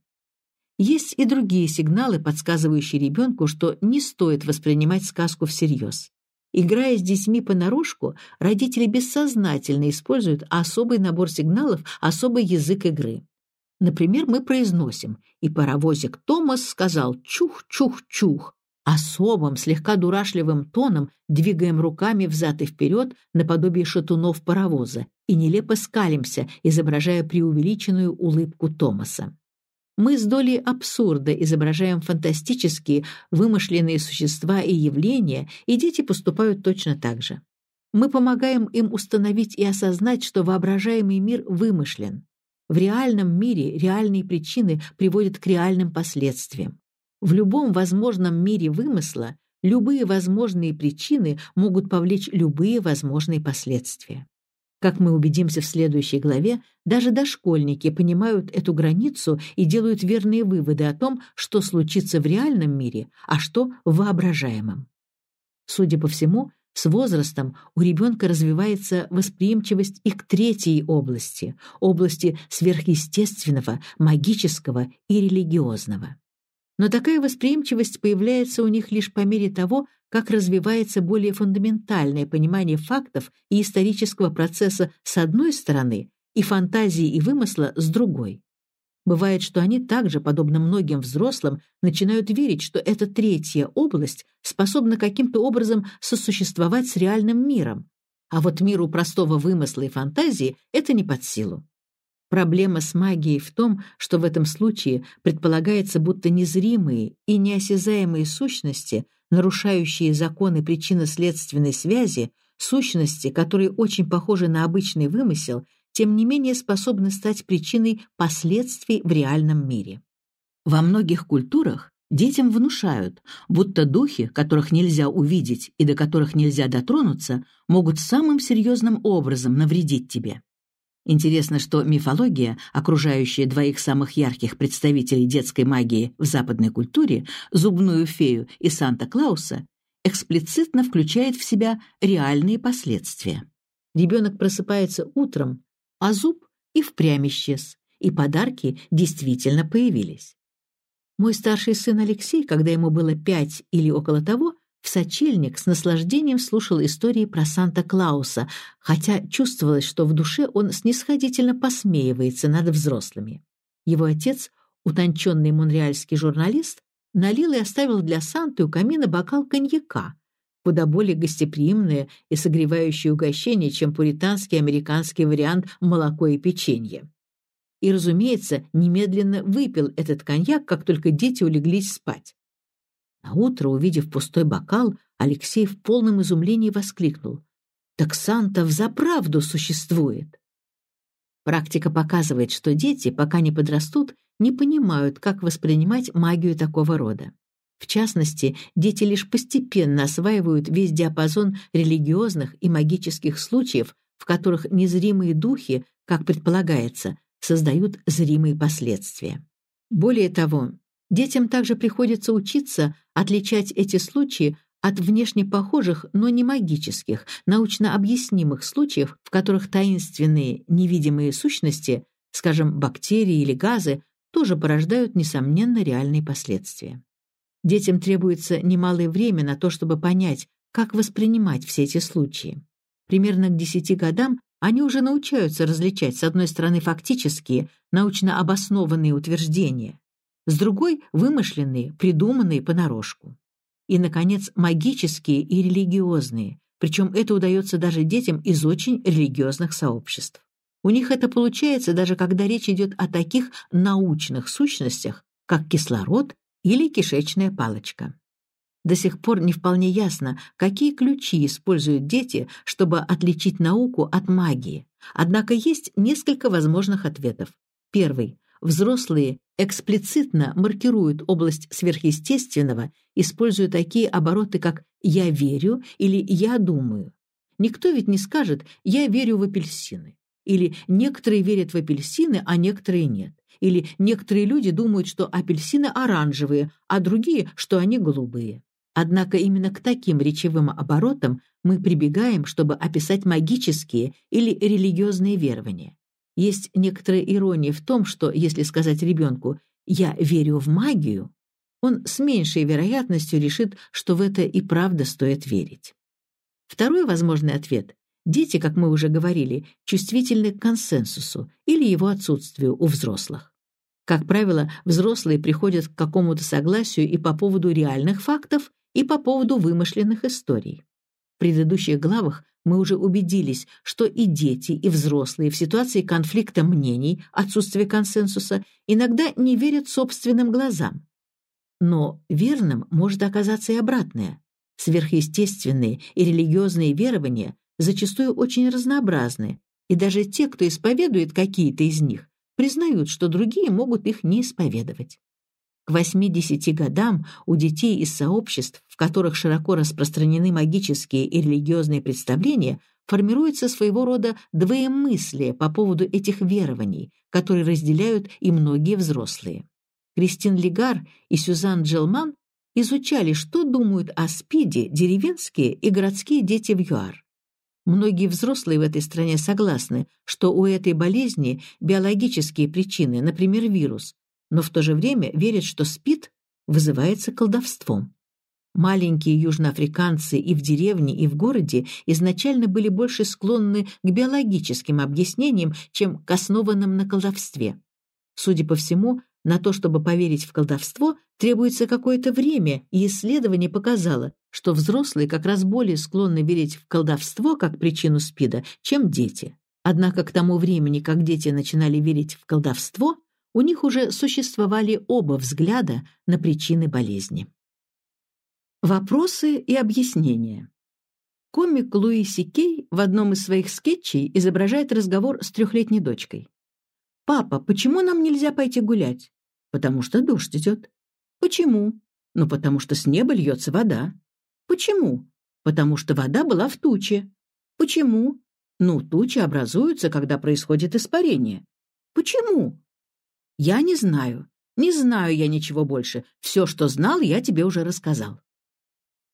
Есть и другие сигналы, подсказывающие ребенку, что не стоит воспринимать сказку всерьез. Играя с детьми понарошку, родители бессознательно используют особый набор сигналов, особый язык игры. Например, мы произносим «И паровозик Томас сказал чух-чух-чух», особым, слегка дурашливым тоном двигаем руками взад и вперед наподобие шатунов паровоза и нелепо скалимся, изображая преувеличенную улыбку Томаса. Мы с долей абсурда изображаем фантастические, вымышленные существа и явления, и дети поступают точно так же. Мы помогаем им установить и осознать, что воображаемый мир вымышлен. В реальном мире реальные причины приводят к реальным последствиям. В любом возможном мире вымысла любые возможные причины могут повлечь любые возможные последствия. Как мы убедимся в следующей главе, даже дошкольники понимают эту границу и делают верные выводы о том, что случится в реальном мире, а что в воображаемом. Судя по всему, с возрастом у ребенка развивается восприимчивость и к третьей области, области сверхъестественного, магического и религиозного. Но такая восприимчивость появляется у них лишь по мере того, как развивается более фундаментальное понимание фактов и исторического процесса с одной стороны и фантазии и вымысла с другой. Бывает, что они также, подобно многим взрослым, начинают верить, что эта третья область способна каким-то образом сосуществовать с реальным миром, а вот миру простого вымысла и фантазии это не под силу. Проблема с магией в том, что в этом случае предполагается, будто незримые и неосязаемые сущности, нарушающие законы причинно-следственной связи, сущности, которые очень похожи на обычный вымысел, тем не менее способны стать причиной последствий в реальном мире. Во многих культурах детям внушают, будто духи, которых нельзя увидеть и до которых нельзя дотронуться, могут самым серьезным образом навредить тебе. Интересно, что мифология, окружающая двоих самых ярких представителей детской магии в западной культуре, зубную фею и Санта-Клауса, эксплицитно включает в себя реальные последствия. Ребенок просыпается утром, а зуб и впрямь исчез, и подарки действительно появились. Мой старший сын Алексей, когда ему было пять или около того, в сочельник с наслаждением слушал истории про Санта-Клауса, хотя чувствовалось, что в душе он снисходительно посмеивается над взрослыми. Его отец, утонченный монреальский журналист, налил и оставил для Санты у камина бокал коньяка, куда более гостеприимное и согревающее угощение, чем пуританский американский вариант молоко и печенье. И, разумеется, немедленно выпил этот коньяк, как только дети улеглись спать. На утро, увидев пустой бокал, Алексей в полном изумлении воскликнул. «Так Санта взаправду существует!» Практика показывает, что дети, пока не подрастут, не понимают, как воспринимать магию такого рода. В частности, дети лишь постепенно осваивают весь диапазон религиозных и магических случаев, в которых незримые духи, как предполагается, создают зримые последствия. Более того, Детям также приходится учиться отличать эти случаи от внешне похожих, но не магических, научно объяснимых случаев, в которых таинственные невидимые сущности, скажем, бактерии или газы, тоже порождают, несомненно, реальные последствия. Детям требуется немалое время на то, чтобы понять, как воспринимать все эти случаи. Примерно к 10 годам они уже научаются различать, с одной стороны, фактические, научно обоснованные утверждения, с другой — вымышленные, придуманные понарошку. И, наконец, магические и религиозные, причем это удается даже детям из очень религиозных сообществ. У них это получается даже когда речь идет о таких научных сущностях, как кислород или кишечная палочка. До сих пор не вполне ясно, какие ключи используют дети, чтобы отличить науку от магии. Однако есть несколько возможных ответов. Первый. Взрослые эксплицитно маркируют область сверхъестественного, используя такие обороты, как «я верю» или «я думаю». Никто ведь не скажет «я верю в апельсины» или «некоторые верят в апельсины, а некоторые нет» или «некоторые люди думают, что апельсины оранжевые, а другие, что они голубые». Однако именно к таким речевым оборотам мы прибегаем, чтобы описать магические или религиозные верования. Есть некоторая ирония в том, что если сказать ребенку «я верю в магию», он с меньшей вероятностью решит, что в это и правда стоит верить. Второй возможный ответ – дети, как мы уже говорили, чувствительны к консенсусу или его отсутствию у взрослых. Как правило, взрослые приходят к какому-то согласию и по поводу реальных фактов, и по поводу вымышленных историй. Предыдущих главах мы уже убедились, что и дети, и взрослые в ситуации конфликта мнений, отсутствия консенсуса, иногда не верят собственным глазам. Но верным может оказаться и обратное. Сверхъестественные и религиозные верования зачастую очень разнообразны, и даже те, кто исповедует какие-то из них, признают, что другие могут их не исповедовать. К 8-10 годам у детей из сообществ, в которых широко распространены магические и религиозные представления, формируется своего рода двоемыслие по поводу этих верований, которые разделяют и многие взрослые. Кристин Легар и Сюзан Джелман изучали, что думают о СПИДе деревенские и городские дети в ЮАР. Многие взрослые в этой стране согласны, что у этой болезни биологические причины, например, вирус, но в то же время верят, что СПИД вызывается колдовством. Маленькие южноафриканцы и в деревне, и в городе изначально были больше склонны к биологическим объяснениям, чем к основанным на колдовстве. Судя по всему, на то, чтобы поверить в колдовство, требуется какое-то время, и исследование показало, что взрослые как раз более склонны верить в колдовство как причину СПИДа, чем дети. Однако к тому времени, как дети начинали верить в колдовство, у них уже существовали оба взгляда на причины болезни. Вопросы и объяснения. Комик Луи Сикей в одном из своих скетчей изображает разговор с трехлетней дочкой. «Папа, почему нам нельзя пойти гулять?» «Потому что дождь идет». «Почему?» «Ну, потому что с неба льется вода». «Почему?» «Потому что вода была в туче». «Почему?» «Ну, тучи образуются, когда происходит испарение». «Почему?» «Я не знаю. Не знаю я ничего больше. Все, что знал, я тебе уже рассказал».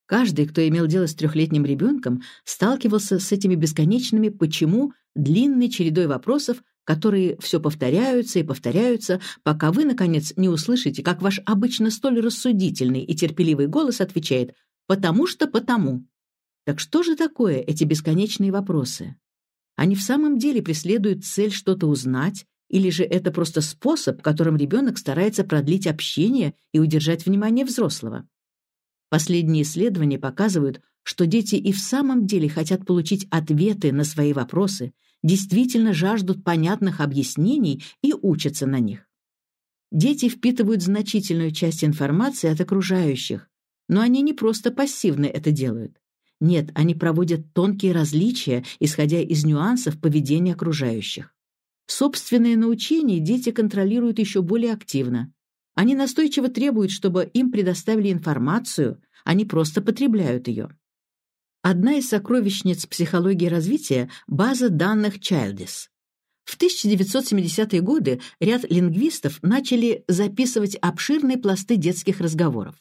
Каждый, кто имел дело с трехлетним ребенком, сталкивался с этими бесконечными «почему» длинной чередой вопросов, которые все повторяются и повторяются, пока вы, наконец, не услышите, как ваш обычно столь рассудительный и терпеливый голос отвечает «потому что потому». Так что же такое эти бесконечные вопросы? Они в самом деле преследуют цель что-то узнать, или же это просто способ, которым ребенок старается продлить общение и удержать внимание взрослого? Последние исследования показывают, что дети и в самом деле хотят получить ответы на свои вопросы, действительно жаждут понятных объяснений и учатся на них. Дети впитывают значительную часть информации от окружающих, но они не просто пассивно это делают. Нет, они проводят тонкие различия, исходя из нюансов поведения окружающих. Собственные научения дети контролируют еще более активно. Они настойчиво требуют, чтобы им предоставили информацию, они просто потребляют ее. Одна из сокровищниц психологии развития – база данных Childis. В 1970-е годы ряд лингвистов начали записывать обширные пласты детских разговоров.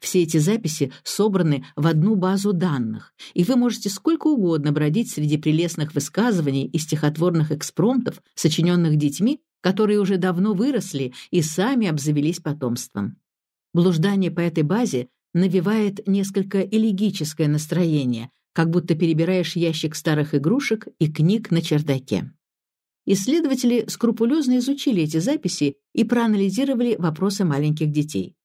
Все эти записи собраны в одну базу данных, и вы можете сколько угодно бродить среди прелестных высказываний и стихотворных экспромтов, сочиненных детьми, которые уже давно выросли и сами обзавелись потомством. Блуждание по этой базе навевает несколько элегическое настроение, как будто перебираешь ящик старых игрушек и книг на чердаке. Исследователи скрупулезно изучили эти записи и проанализировали вопросы маленьких детей.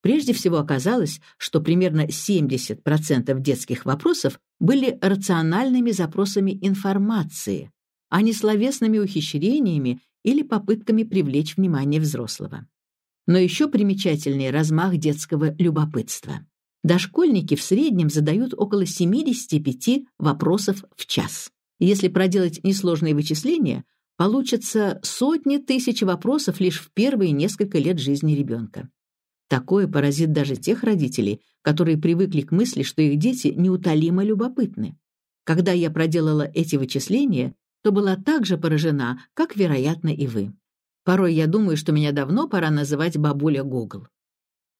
Прежде всего оказалось, что примерно 70% детских вопросов были рациональными запросами информации, а не словесными ухищрениями или попытками привлечь внимание взрослого. Но еще примечательнее размах детского любопытства. Дошкольники в среднем задают около 75 вопросов в час. Если проделать несложные вычисления, получатся сотни тысяч вопросов лишь в первые несколько лет жизни ребенка. Такое поразит даже тех родителей, которые привыкли к мысли, что их дети неутолимо любопытны. Когда я проделала эти вычисления, то была так же поражена, как, вероятно, и вы. Порой я думаю, что меня давно пора называть бабуля Гугл.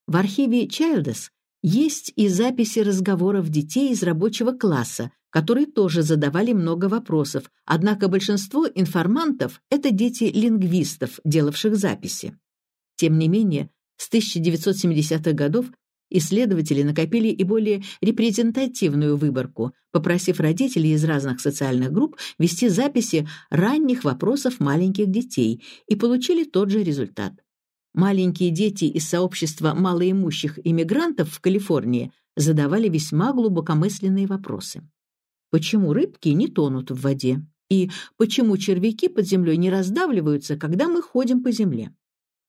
В архиве Childes есть и записи разговоров детей из рабочего класса, которые тоже задавали много вопросов, однако большинство информантов — это дети лингвистов, делавших записи. Тем не менее, с 1970-х годов Исследователи накопили и более репрезентативную выборку, попросив родителей из разных социальных групп вести записи ранних вопросов маленьких детей, и получили тот же результат. Маленькие дети из сообщества малоимущих иммигрантов в Калифорнии задавали весьма глубокомысленные вопросы. Почему рыбки не тонут в воде? И почему червяки под землей не раздавливаются, когда мы ходим по земле?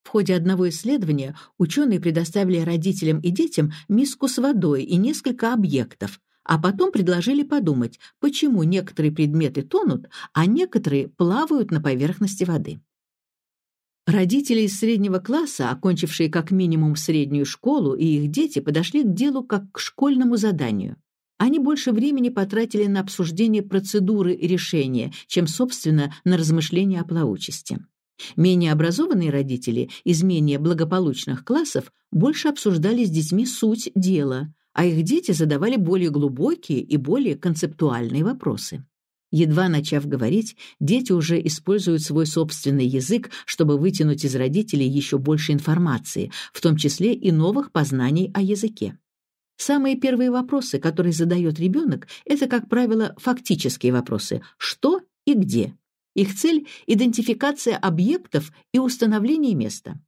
Ходе одного исследования ученые предоставили родителям и детям миску с водой и несколько объектов, а потом предложили подумать, почему некоторые предметы тонут, а некоторые плавают на поверхности воды. Родители из среднего класса, окончившие как минимум среднюю школу, и их дети подошли к делу как к школьному заданию. Они больше времени потратили на обсуждение процедуры решения, чем, собственно, на размышления о плавучести. Менее образованные родители из менее благополучных классов больше обсуждали с детьми суть дела, а их дети задавали более глубокие и более концептуальные вопросы. Едва начав говорить, дети уже используют свой собственный язык, чтобы вытянуть из родителей еще больше информации, в том числе и новых познаний о языке. Самые первые вопросы, которые задает ребенок, это, как правило, фактические вопросы «что» и «где». Их цель — идентификация объектов и установление места.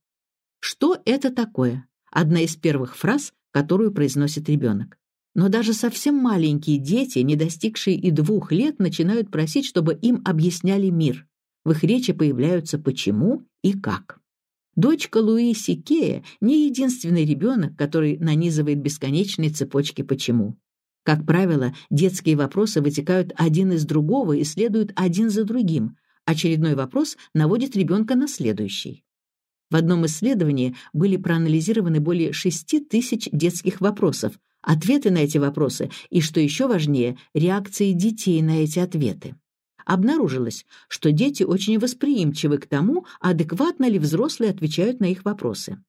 Что это такое? Одна из первых фраз, которую произносит ребенок. Но даже совсем маленькие дети, не достигшие и двух лет, начинают просить, чтобы им объясняли мир. В их речи появляются «почему» и «как». Дочка Луи Сикея не единственный ребенок, который нанизывает бесконечные цепочки «почему». Как правило, детские вопросы вытекают один из другого и следуют один за другим. Очередной вопрос наводит ребенка на следующий. В одном исследовании были проанализированы более 6 тысяч детских вопросов, ответы на эти вопросы и, что еще важнее, реакции детей на эти ответы. Обнаружилось, что дети очень восприимчивы к тому, адекватно ли взрослые отвечают на их вопросы.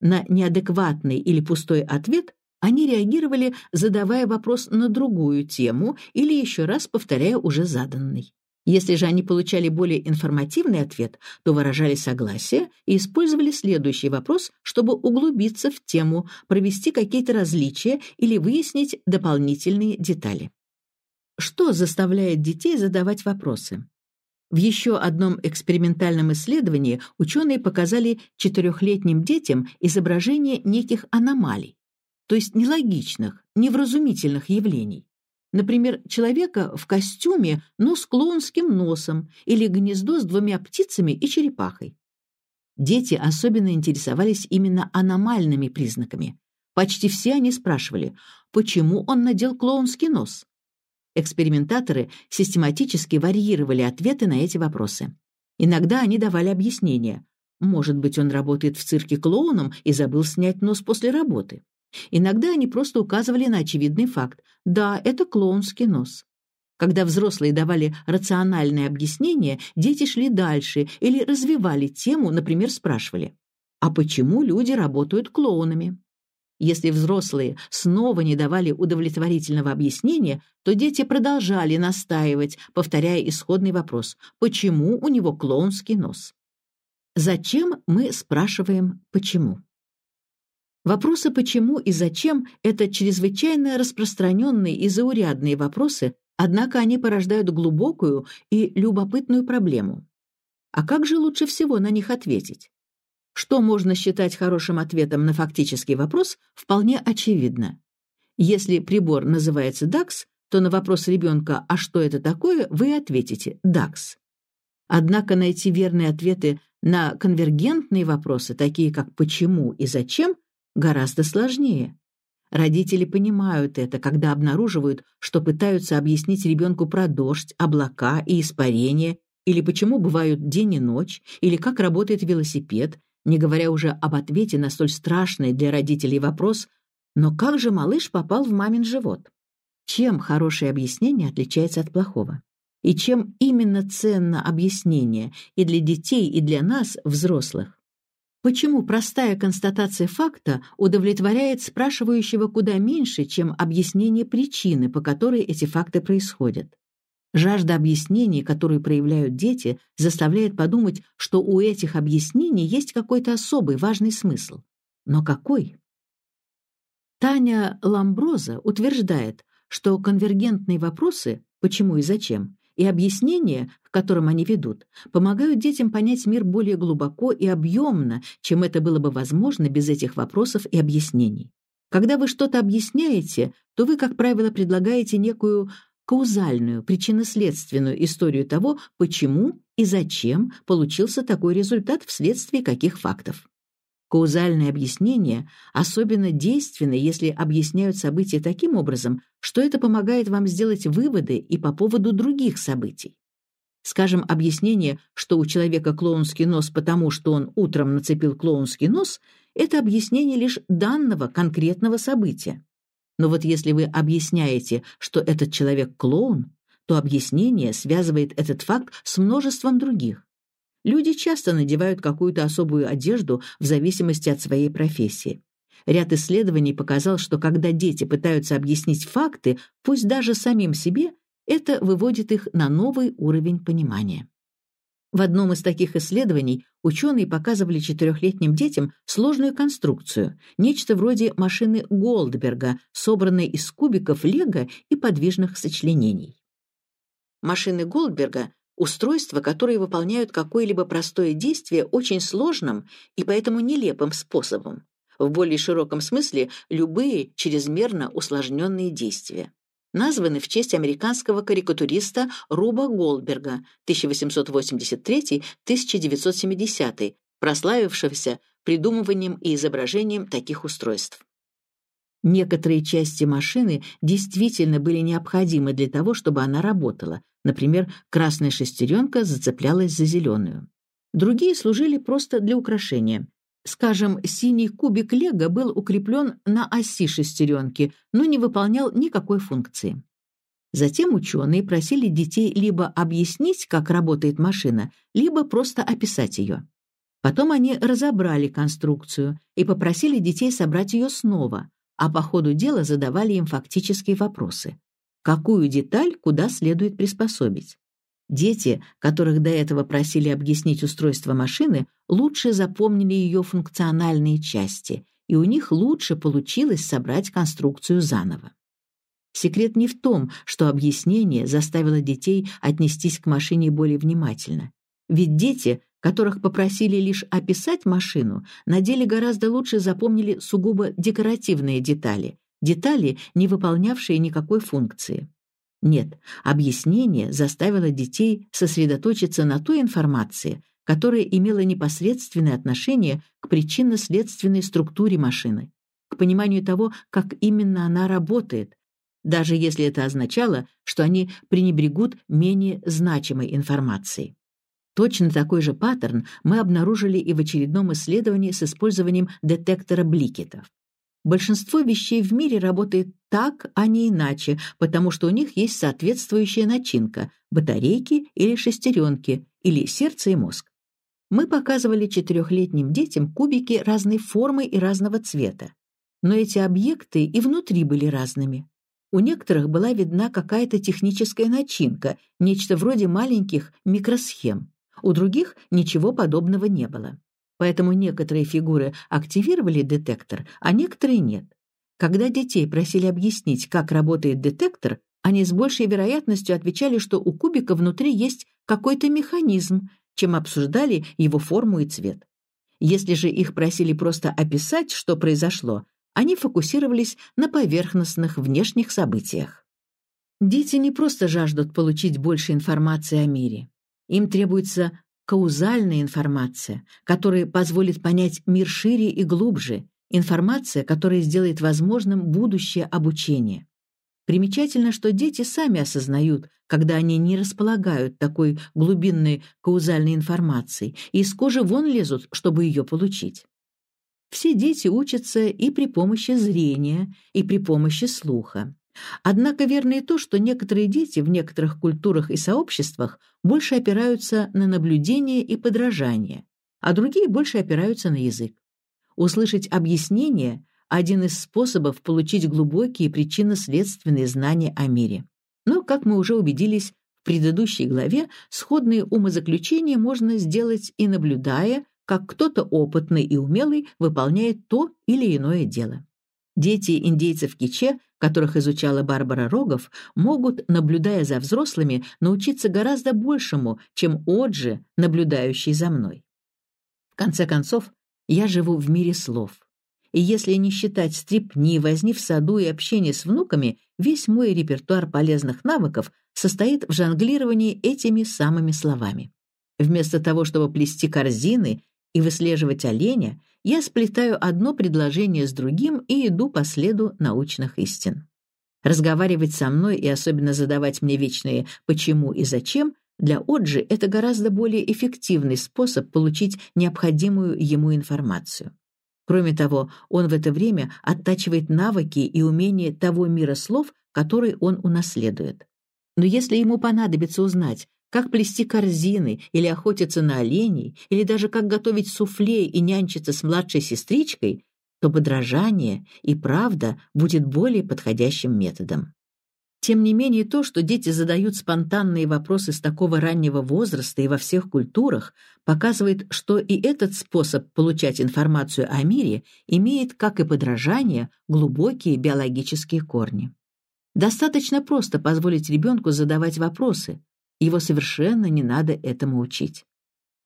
На неадекватный или пустой ответ они реагировали, задавая вопрос на другую тему или еще раз повторяя уже заданный. Если же они получали более информативный ответ, то выражали согласие и использовали следующий вопрос, чтобы углубиться в тему, провести какие-то различия или выяснить дополнительные детали. Что заставляет детей задавать вопросы? В еще одном экспериментальном исследовании ученые показали четырехлетним детям изображение неких аномалий, то есть нелогичных, невразумительных явлений. Например, человека в костюме, но с клоунским носом, или гнездо с двумя птицами и черепахой. Дети особенно интересовались именно аномальными признаками. Почти все они спрашивали, почему он надел клоунский нос. Экспериментаторы систематически варьировали ответы на эти вопросы. Иногда они давали объяснения. Может быть, он работает в цирке клоуном и забыл снять нос после работы. Иногда они просто указывали на очевидный факт. Да, это клоунский нос. Когда взрослые давали рациональное объяснение, дети шли дальше или развивали тему, например, спрашивали, а почему люди работают клоунами? Если взрослые снова не давали удовлетворительного объяснения, то дети продолжали настаивать, повторяя исходный вопрос «Почему у него клоунский нос?». Зачем мы спрашиваем «почему»? Вопросы «почему» и «зачем» — это чрезвычайно распространенные и заурядные вопросы, однако они порождают глубокую и любопытную проблему. А как же лучше всего на них ответить? Что можно считать хорошим ответом на фактический вопрос, вполне очевидно. Если прибор называется DAX, то на вопрос ребенка «А что это такое?» вы ответите «DAX». Однако найти верные ответы на конвергентные вопросы, такие как «почему» и «зачем», гораздо сложнее. Родители понимают это, когда обнаруживают, что пытаются объяснить ребенку про дождь, облака и испарения, или почему бывают день и ночь, или как работает велосипед, не говоря уже об ответе на столь страшный для родителей вопрос «Но как же малыш попал в мамин живот?» Чем хорошее объяснение отличается от плохого? И чем именно ценно объяснение и для детей, и для нас, взрослых? Почему простая констатация факта удовлетворяет спрашивающего куда меньше, чем объяснение причины, по которой эти факты происходят? Жажда объяснений, которую проявляют дети, заставляет подумать, что у этих объяснений есть какой-то особый важный смысл. Но какой? Таня Ламброза утверждает, что конвергентные вопросы «почему и зачем» и объяснения, к которым они ведут, помогают детям понять мир более глубоко и объемно, чем это было бы возможно без этих вопросов и объяснений. Когда вы что-то объясняете, то вы, как правило, предлагаете некую каузальную, причинно-следственную историю того, почему и зачем получился такой результат вследствие каких фактов. Каузальные объяснения особенно действенны, если объясняют события таким образом, что это помогает вам сделать выводы и по поводу других событий. Скажем, объяснение, что у человека клоунский нос потому, что он утром нацепил клоунский нос, это объяснение лишь данного конкретного события. Но вот если вы объясняете, что этот человек клоун, то объяснение связывает этот факт с множеством других. Люди часто надевают какую-то особую одежду в зависимости от своей профессии. Ряд исследований показал, что когда дети пытаются объяснить факты, пусть даже самим себе, это выводит их на новый уровень понимания. В одном из таких исследований ученые показывали четырехлетним детям сложную конструкцию, нечто вроде машины Голдберга, собранной из кубиков лего и подвижных сочленений. Машины Голдберга — устройства, которые выполняют какое-либо простое действие очень сложным и поэтому нелепым способом. В более широком смысле любые чрезмерно усложненные действия названы в честь американского карикатуриста Руба Голдберга 1883-1970, прославившегося придумыванием и изображением таких устройств. Некоторые части машины действительно были необходимы для того, чтобы она работала. Например, красная шестеренка зацеплялась за зеленую. Другие служили просто для украшения. Скажем, синий кубик лего был укреплен на оси шестеренки, но не выполнял никакой функции. Затем ученые просили детей либо объяснить, как работает машина, либо просто описать ее. Потом они разобрали конструкцию и попросили детей собрать ее снова, а по ходу дела задавали им фактические вопросы. Какую деталь куда следует приспособить? Дети, которых до этого просили объяснить устройство машины, лучше запомнили ее функциональные части, и у них лучше получилось собрать конструкцию заново. Секрет не в том, что объяснение заставило детей отнестись к машине более внимательно. Ведь дети, которых попросили лишь описать машину, на деле гораздо лучше запомнили сугубо декоративные детали, детали, не выполнявшие никакой функции. Нет, объяснение заставило детей сосредоточиться на той информации, которая имела непосредственное отношение к причинно-следственной структуре машины, к пониманию того, как именно она работает, даже если это означало, что они пренебрегут менее значимой информацией. Точно такой же паттерн мы обнаружили и в очередном исследовании с использованием детектора бликетов. Большинство вещей в мире работает так, а не иначе, потому что у них есть соответствующая начинка – батарейки или шестеренки, или сердце и мозг. Мы показывали четырехлетним детям кубики разной формы и разного цвета. Но эти объекты и внутри были разными. У некоторых была видна какая-то техническая начинка, нечто вроде маленьких микросхем. У других ничего подобного не было. Поэтому некоторые фигуры активировали детектор, а некоторые нет. Когда детей просили объяснить, как работает детектор, они с большей вероятностью отвечали, что у кубика внутри есть какой-то механизм, чем обсуждали его форму и цвет. Если же их просили просто описать, что произошло, они фокусировались на поверхностных внешних событиях. Дети не просто жаждут получить больше информации о мире. Им требуется каузальная информация, которая позволит понять мир шире и глубже, информация, которая сделает возможным будущее обучение. Примечательно, что дети сами осознают, когда они не располагают такой глубинной каузальной информацией и из кожи вон лезут, чтобы ее получить. Все дети учатся и при помощи зрения, и при помощи слуха. Однако верно и то, что некоторые дети в некоторых культурах и сообществах больше опираются на наблюдение и подражание, а другие больше опираются на язык. Услышать объяснение – один из способов получить глубокие причинно-следственные знания о мире. Но, как мы уже убедились в предыдущей главе, сходные умозаключения можно сделать и наблюдая, как кто-то опытный и умелый выполняет то или иное дело. Дети индейцев Киче, которых изучала Барбара Рогов, могут, наблюдая за взрослыми, научиться гораздо большему, чем Оджи, наблюдающий за мной. В конце концов, я живу в мире слов. И если не считать стрипни, возни в саду и общения с внуками, весь мой репертуар полезных навыков состоит в жонглировании этими самыми словами. Вместо того, чтобы плести корзины и выслеживать оленя, я сплетаю одно предложение с другим и иду по следу научных истин. Разговаривать со мной и особенно задавать мне вечные «почему» и «зачем» для Оджи это гораздо более эффективный способ получить необходимую ему информацию. Кроме того, он в это время оттачивает навыки и умения того мира слов, который он унаследует. Но если ему понадобится узнать, как плести корзины или охотиться на оленей, или даже как готовить суфле и нянчиться с младшей сестричкой, то подражание и правда будет более подходящим методом. Тем не менее, то, что дети задают спонтанные вопросы с такого раннего возраста и во всех культурах, показывает, что и этот способ получать информацию о мире имеет, как и подражание, глубокие биологические корни. Достаточно просто позволить ребенку задавать вопросы, его совершенно не надо этому учить.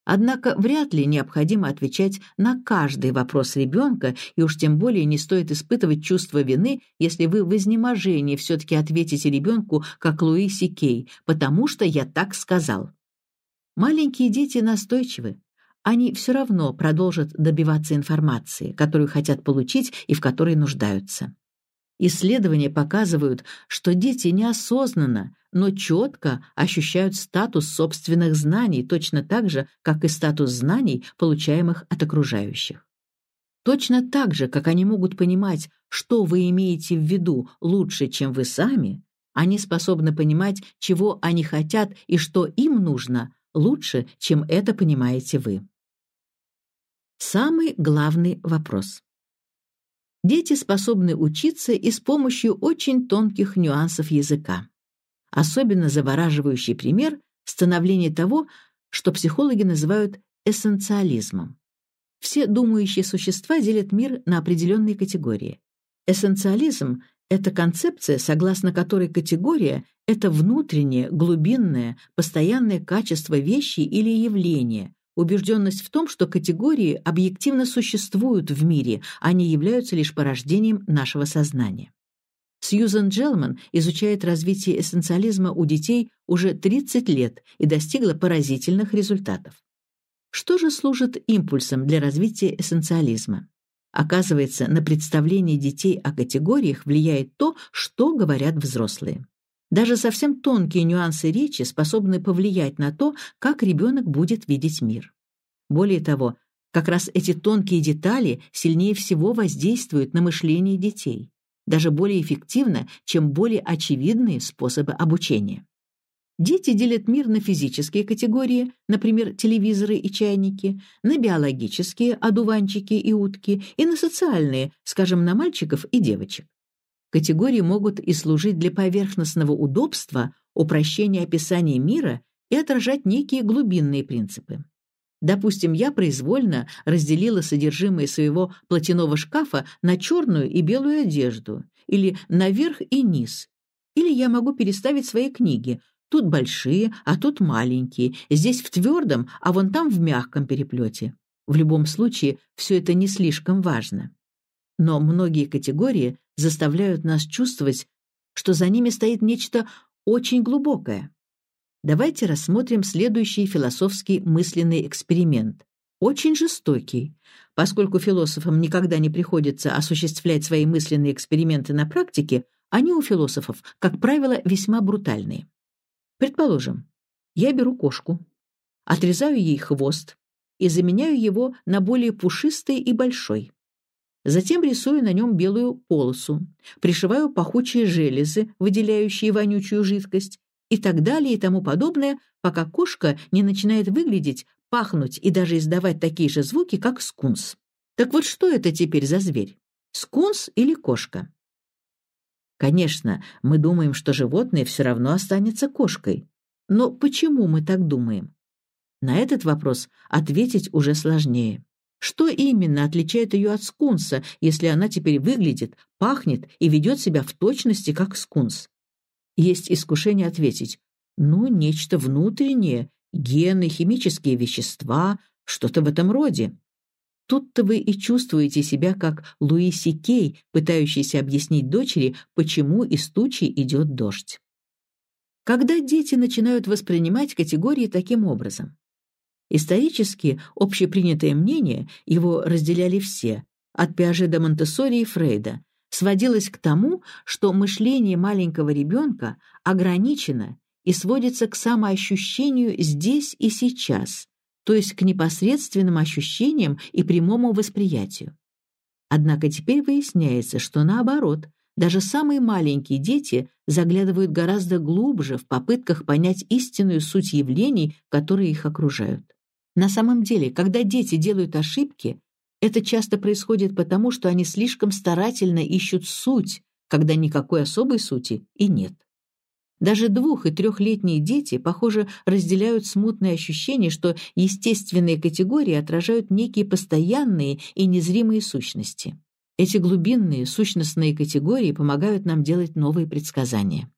Однако вряд ли необходимо отвечать на каждый вопрос ребенка, и уж тем более не стоит испытывать чувство вины, если вы в изнеможении все-таки ответите ребенку, как Луи Сикей, потому что я так сказал. Маленькие дети настойчивы. Они все равно продолжат добиваться информации, которую хотят получить и в которой нуждаются. Исследования показывают, что дети неосознанно, но четко ощущают статус собственных знаний точно так же, как и статус знаний, получаемых от окружающих. Точно так же, как они могут понимать, что вы имеете в виду лучше, чем вы сами, они способны понимать, чего они хотят и что им нужно лучше, чем это понимаете вы. Самый главный вопрос. Дети способны учиться и с помощью очень тонких нюансов языка. Особенно завораживающий пример – становление того, что психологи называют эссенциализмом. Все думающие существа делят мир на определенные категории. Эссенциализм – это концепция, согласно которой категория – это внутреннее, глубинное, постоянное качество вещи или явления, убежденность в том, что категории объективно существуют в мире, а не являются лишь порождением нашего сознания. Сьюзен Джелман изучает развитие эссенциализма у детей уже 30 лет и достигла поразительных результатов. Что же служит импульсом для развития эссенциализма? Оказывается, на представление детей о категориях влияет то, что говорят взрослые. Даже совсем тонкие нюансы речи способны повлиять на то, как ребенок будет видеть мир. Более того, как раз эти тонкие детали сильнее всего воздействуют на мышление детей, даже более эффективно, чем более очевидные способы обучения. Дети делят мир на физические категории, например, телевизоры и чайники, на биологические, одуванчики и утки, и на социальные, скажем, на мальчиков и девочек. Категории могут и служить для поверхностного удобства, упрощения описания мира и отражать некие глубинные принципы. Допустим, я произвольно разделила содержимое своего платяного шкафа на черную и белую одежду, или на верх и низ. Или я могу переставить свои книги. Тут большие, а тут маленькие, здесь в твердом, а вон там в мягком переплете. В любом случае, все это не слишком важно. Но многие категории заставляют нас чувствовать, что за ними стоит нечто очень глубокое. Давайте рассмотрим следующий философский мысленный эксперимент. Очень жестокий, поскольку философам никогда не приходится осуществлять свои мысленные эксперименты на практике, они у философов, как правило, весьма брутальные. Предположим, я беру кошку, отрезаю ей хвост и заменяю его на более пушистый и большой. Затем рисую на нем белую полосу, пришиваю пахучие железы, выделяющие вонючую жидкость, и так далее и тому подобное, пока кошка не начинает выглядеть, пахнуть и даже издавать такие же звуки, как скунс. Так вот что это теперь за зверь? Скунс или кошка? Конечно, мы думаем, что животное все равно останется кошкой. Но почему мы так думаем? На этот вопрос ответить уже сложнее. Что именно отличает ее от скунса, если она теперь выглядит, пахнет и ведет себя в точности как скунс? Есть искушение ответить, ну, нечто внутреннее, гены, химические вещества, что-то в этом роде. Тут-то вы и чувствуете себя как Луи Кей, пытающийся объяснить дочери, почему из тучи идет дождь. Когда дети начинают воспринимать категории таким образом? Исторически общепринятое мнение, его разделяли все, от Пиаже до Монтессори и Фрейда, сводилось к тому, что мышление маленького ребенка ограничено и сводится к самоощущению здесь и сейчас, то есть к непосредственным ощущениям и прямому восприятию. Однако теперь выясняется, что наоборот, даже самые маленькие дети заглядывают гораздо глубже в попытках понять истинную суть явлений, которые их окружают. На самом деле, когда дети делают ошибки, это часто происходит потому, что они слишком старательно ищут суть, когда никакой особой сути и нет. Даже двух- и трехлетние дети, похоже, разделяют смутное ощущение, что естественные категории отражают некие постоянные и незримые сущности. Эти глубинные, сущностные категории помогают нам делать новые предсказания.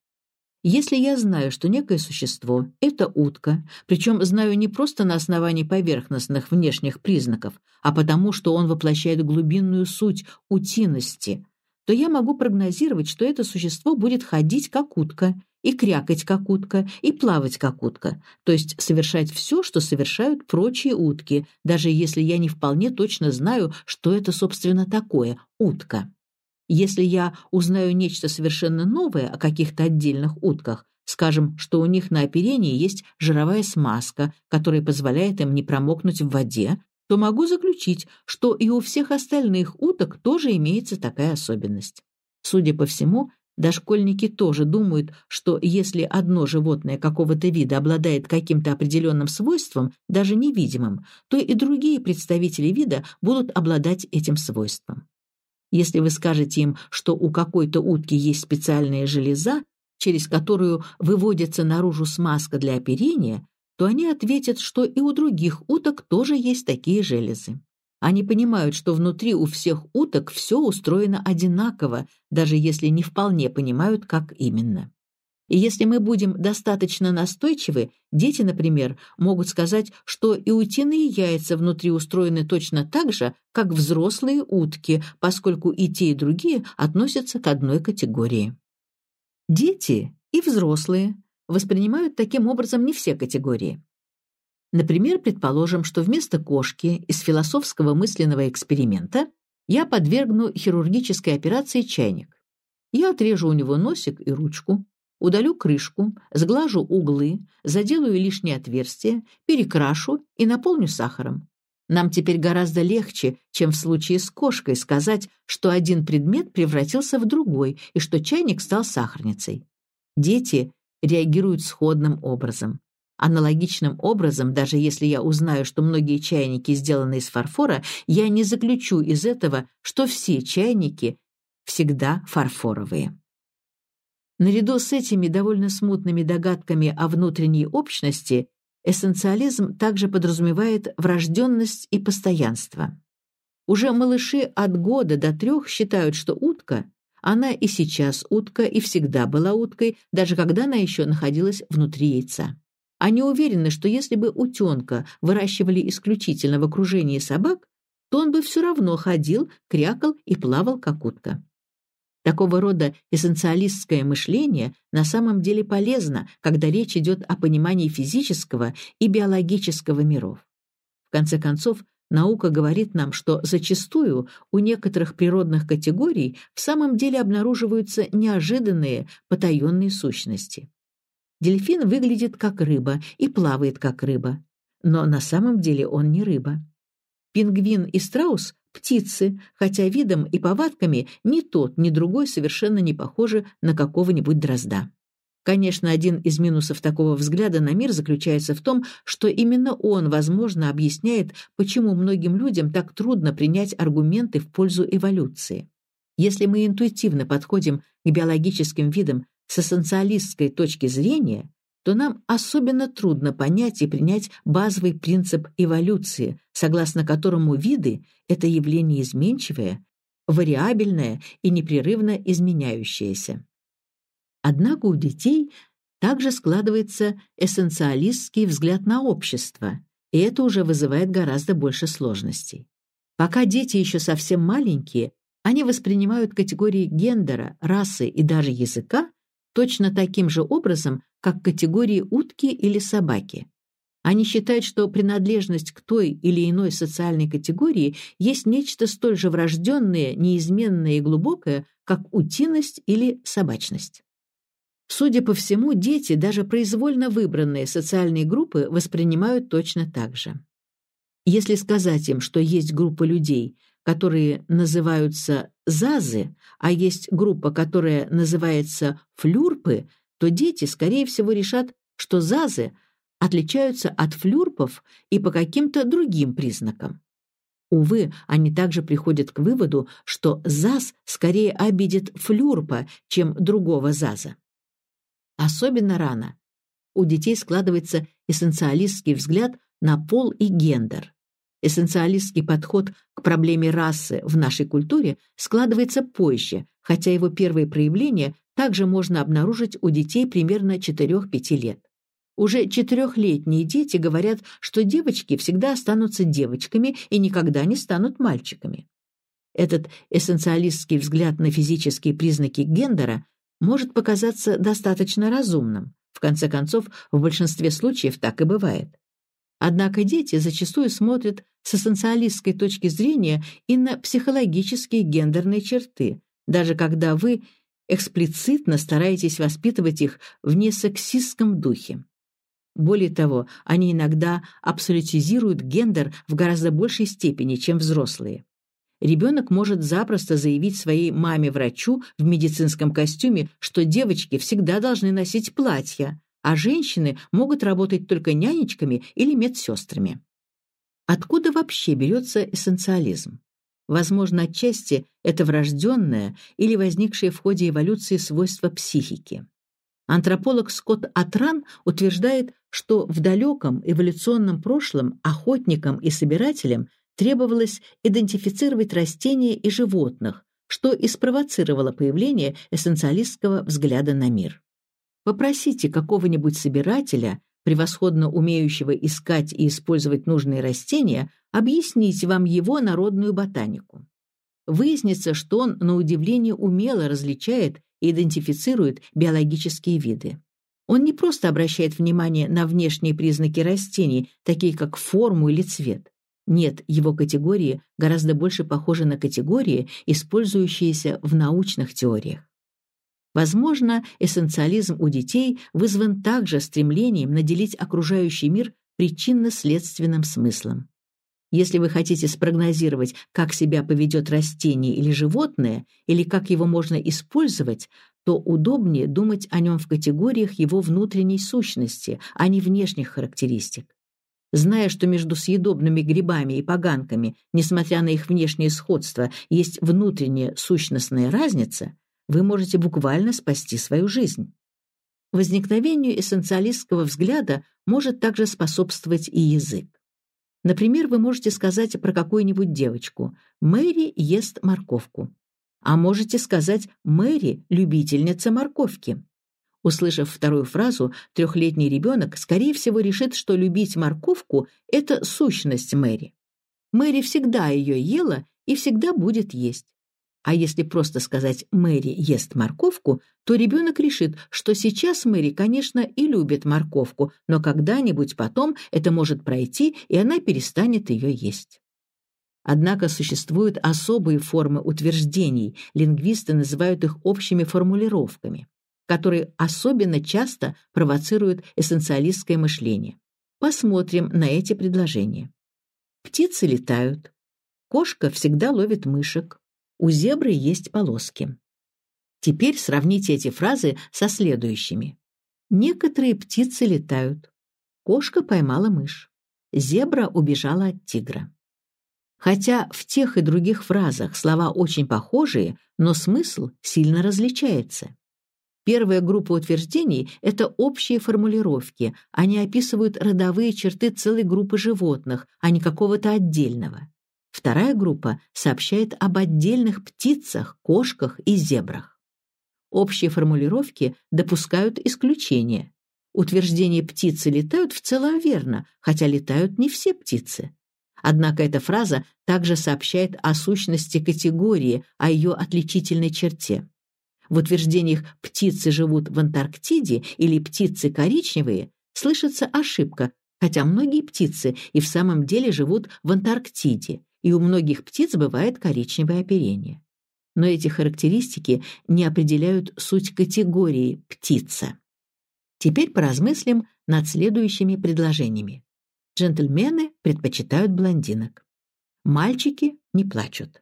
Если я знаю, что некое существо — это утка, причем знаю не просто на основании поверхностных внешних признаков, а потому, что он воплощает глубинную суть утиности, то я могу прогнозировать, что это существо будет ходить как утка, и крякать как утка, и плавать как утка, то есть совершать все, что совершают прочие утки, даже если я не вполне точно знаю, что это, собственно, такое — утка. Если я узнаю нечто совершенно новое о каких-то отдельных утках, скажем, что у них на оперении есть жировая смазка, которая позволяет им не промокнуть в воде, то могу заключить, что и у всех остальных уток тоже имеется такая особенность. Судя по всему, дошкольники тоже думают, что если одно животное какого-то вида обладает каким-то определенным свойством, даже невидимым, то и другие представители вида будут обладать этим свойством. Если вы скажете им, что у какой-то утки есть специальная железа, через которую выводится наружу смазка для оперения, то они ответят, что и у других уток тоже есть такие железы. Они понимают, что внутри у всех уток все устроено одинаково, даже если не вполне понимают, как именно. И если мы будем достаточно настойчивы, дети, например, могут сказать, что и утиные яйца внутри устроены точно так же, как взрослые утки, поскольку и те, и другие относятся к одной категории. Дети и взрослые воспринимают таким образом не все категории. Например, предположим, что вместо кошки из философского мысленного эксперимента я подвергну хирургической операции чайник. Я отрежу у него носик и ручку, удалю крышку, сглажу углы, заделаю лишние отверстия, перекрашу и наполню сахаром. Нам теперь гораздо легче, чем в случае с кошкой, сказать, что один предмет превратился в другой и что чайник стал сахарницей. Дети реагируют сходным образом. Аналогичным образом, даже если я узнаю, что многие чайники сделаны из фарфора, я не заключу из этого, что все чайники всегда фарфоровые. Наряду с этими довольно смутными догадками о внутренней общности, эссенциализм также подразумевает врожденность и постоянство. Уже малыши от года до трех считают, что утка она и сейчас утка, и всегда была уткой, даже когда она еще находилась внутри яйца. Они уверены, что если бы утенка выращивали исключительно в окружении собак, то он бы все равно ходил, крякал и плавал, как утка. Такого рода эссенциалистское мышление на самом деле полезно, когда речь идет о понимании физического и биологического миров. В конце концов, Наука говорит нам, что зачастую у некоторых природных категорий в самом деле обнаруживаются неожиданные потаенные сущности. Дельфин выглядит как рыба и плавает как рыба, но на самом деле он не рыба. Пингвин и страус – птицы, хотя видом и повадками ни тот, ни другой совершенно не похожи на какого-нибудь дрозда. Конечно, один из минусов такого взгляда на мир заключается в том, что именно он, возможно, объясняет, почему многим людям так трудно принять аргументы в пользу эволюции. Если мы интуитивно подходим к биологическим видам с эссенциалистской точки зрения, то нам особенно трудно понять и принять базовый принцип эволюции, согласно которому виды — это явление изменчивое, вариабельное и непрерывно изменяющееся. Однако у детей также складывается эссенциалистский взгляд на общество, и это уже вызывает гораздо больше сложностей. Пока дети еще совсем маленькие, они воспринимают категории гендера, расы и даже языка точно таким же образом, как категории утки или собаки. Они считают, что принадлежность к той или иной социальной категории есть нечто столь же врожденное, неизменное и глубокое, как утиность или собачность. Судя по всему, дети, даже произвольно выбранные социальные группы, воспринимают точно так же. Если сказать им, что есть группа людей, которые называются зазы, а есть группа, которая называется флюрпы, то дети, скорее всего, решат, что зазы отличаются от флюрпов и по каким-то другим признакам. Увы, они также приходят к выводу, что заз скорее обидит флюрпа, чем другого заза. Особенно рано у детей складывается эссенциалистский взгляд на пол и гендер. Эссенциалистский подход к проблеме расы в нашей культуре складывается позже, хотя его первые проявления также можно обнаружить у детей примерно 4-5 лет. Уже четырехлетние дети говорят, что девочки всегда останутся девочками и никогда не станут мальчиками. Этот эссенциалистский взгляд на физические признаки гендера может показаться достаточно разумным. В конце концов, в большинстве случаев так и бывает. Однако дети зачастую смотрят с эссенциалистской точки зрения и на психологические гендерные черты, даже когда вы эксплицитно стараетесь воспитывать их в несексистском духе. Более того, они иногда абсолютизируют гендер в гораздо большей степени, чем взрослые. Ребенок может запросто заявить своей маме-врачу в медицинском костюме, что девочки всегда должны носить платья, а женщины могут работать только нянечками или медсестрами. Откуда вообще берется эссенциализм? Возможно, отчасти это врожденное или возникшее в ходе эволюции свойство психики. Антрополог Скотт Атран утверждает, что в далеком эволюционном прошлом охотникам и собирателям требовалось идентифицировать растения и животных, что и спровоцировало появление эссенциалистского взгляда на мир. Попросите какого-нибудь собирателя, превосходно умеющего искать и использовать нужные растения, объяснить вам его народную ботанику. Выяснится, что он, на удивление, умело различает и идентифицирует биологические виды. Он не просто обращает внимание на внешние признаки растений, такие как форму или цвет. Нет, его категории гораздо больше похожи на категории, использующиеся в научных теориях. Возможно, эссенциализм у детей вызван также стремлением наделить окружающий мир причинно-следственным смыслом. Если вы хотите спрогнозировать, как себя поведет растение или животное, или как его можно использовать, то удобнее думать о нем в категориях его внутренней сущности, а не внешних характеристик. Зная, что между съедобными грибами и поганками, несмотря на их внешнее сходство, есть внутренняя сущностная разница, вы можете буквально спасти свою жизнь. Возникновению эссенциалистского взгляда может также способствовать и язык. Например, вы можете сказать про какую-нибудь девочку «Мэри ест морковку», а можете сказать «Мэри – любительница морковки». Услышав вторую фразу, трехлетний ребенок, скорее всего, решит, что любить морковку – это сущность Мэри. Мэри всегда ее ела и всегда будет есть. А если просто сказать «Мэри ест морковку», то ребенок решит, что сейчас Мэри, конечно, и любит морковку, но когда-нибудь потом это может пройти, и она перестанет ее есть. Однако существуют особые формы утверждений, лингвисты называют их общими формулировками которые особенно часто провоцируют эссенциалистское мышление. Посмотрим на эти предложения. Птицы летают. Кошка всегда ловит мышек. У зебры есть полоски. Теперь сравните эти фразы со следующими. Некоторые птицы летают. Кошка поймала мышь. Зебра убежала от тигра. Хотя в тех и других фразах слова очень похожие, но смысл сильно различается. Первая группа утверждений — это общие формулировки. Они описывают родовые черты целой группы животных, а не какого-то отдельного. Вторая группа сообщает об отдельных птицах, кошках и зебрах. Общие формулировки допускают исключения. Утверждение «птицы летают» в целом верно, хотя летают не все птицы. Однако эта фраза также сообщает о сущности категории, о ее отличительной черте. В утверждениях «птицы живут в Антарктиде» или «птицы коричневые» слышится ошибка, хотя многие птицы и в самом деле живут в Антарктиде, и у многих птиц бывает коричневое оперение. Но эти характеристики не определяют суть категории «птица». Теперь поразмыслим над следующими предложениями. Джентльмены предпочитают блондинок. Мальчики не плачут.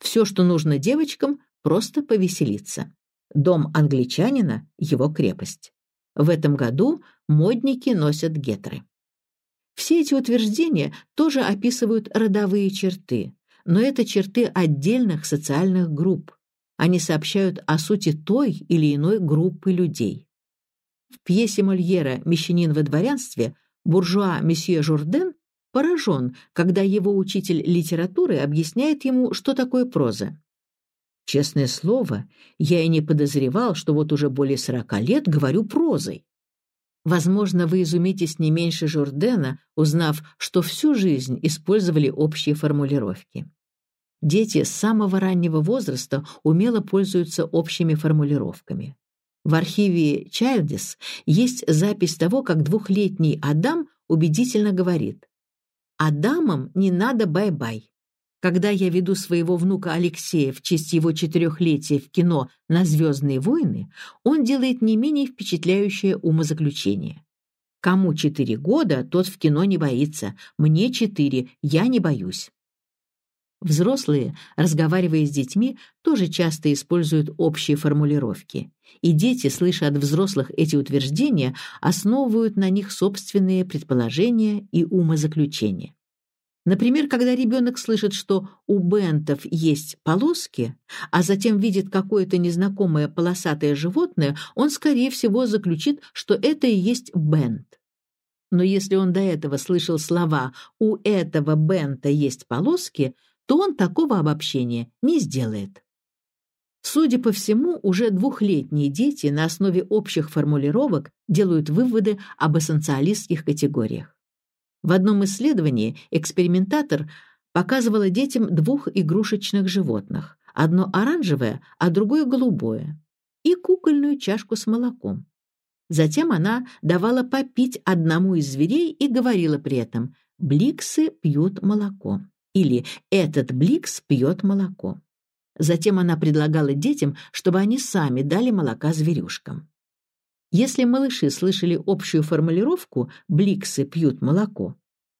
Все, что нужно девочкам, просто повеселиться. Дом англичанина – его крепость. В этом году модники носят гетры. Все эти утверждения тоже описывают родовые черты, но это черты отдельных социальных групп. Они сообщают о сути той или иной группы людей. В пьесе Мольера «Мещанин во дворянстве» буржуа месье Журден поражен, когда его учитель литературы объясняет ему, что такое проза. Честное слово, я и не подозревал, что вот уже более сорока лет говорю прозой. Возможно, вы изумитесь не меньше Журдена, узнав, что всю жизнь использовали общие формулировки. Дети с самого раннего возраста умело пользуются общими формулировками. В архиве CHILDES есть запись того, как двухлетний Адам убедительно говорит «Адамам не надо бай-бай». Когда я веду своего внука Алексея в честь его четырехлетия в кино на «Звездные войны», он делает не менее впечатляющее умозаключение. Кому четыре года, тот в кино не боится. Мне четыре, я не боюсь. Взрослые, разговаривая с детьми, тоже часто используют общие формулировки. И дети, слыша от взрослых эти утверждения, основывают на них собственные предположения и умозаключения. Например, когда ребенок слышит, что у бентов есть полоски, а затем видит какое-то незнакомое полосатое животное, он, скорее всего, заключит, что это и есть бент. Но если он до этого слышал слова «у этого бента есть полоски», то он такого обобщения не сделает. Судя по всему, уже двухлетние дети на основе общих формулировок делают выводы об эссенциалистских категориях. В одном исследовании экспериментатор показывала детям двух игрушечных животных, одно оранжевое, а другое голубое, и кукольную чашку с молоком. Затем она давала попить одному из зверей и говорила при этом «бликсы пьют молоко» или «этот бликс пьет молоко». Затем она предлагала детям, чтобы они сами дали молока зверюшкам. Если малыши слышали общую формулировку «бликсы пьют молоко»,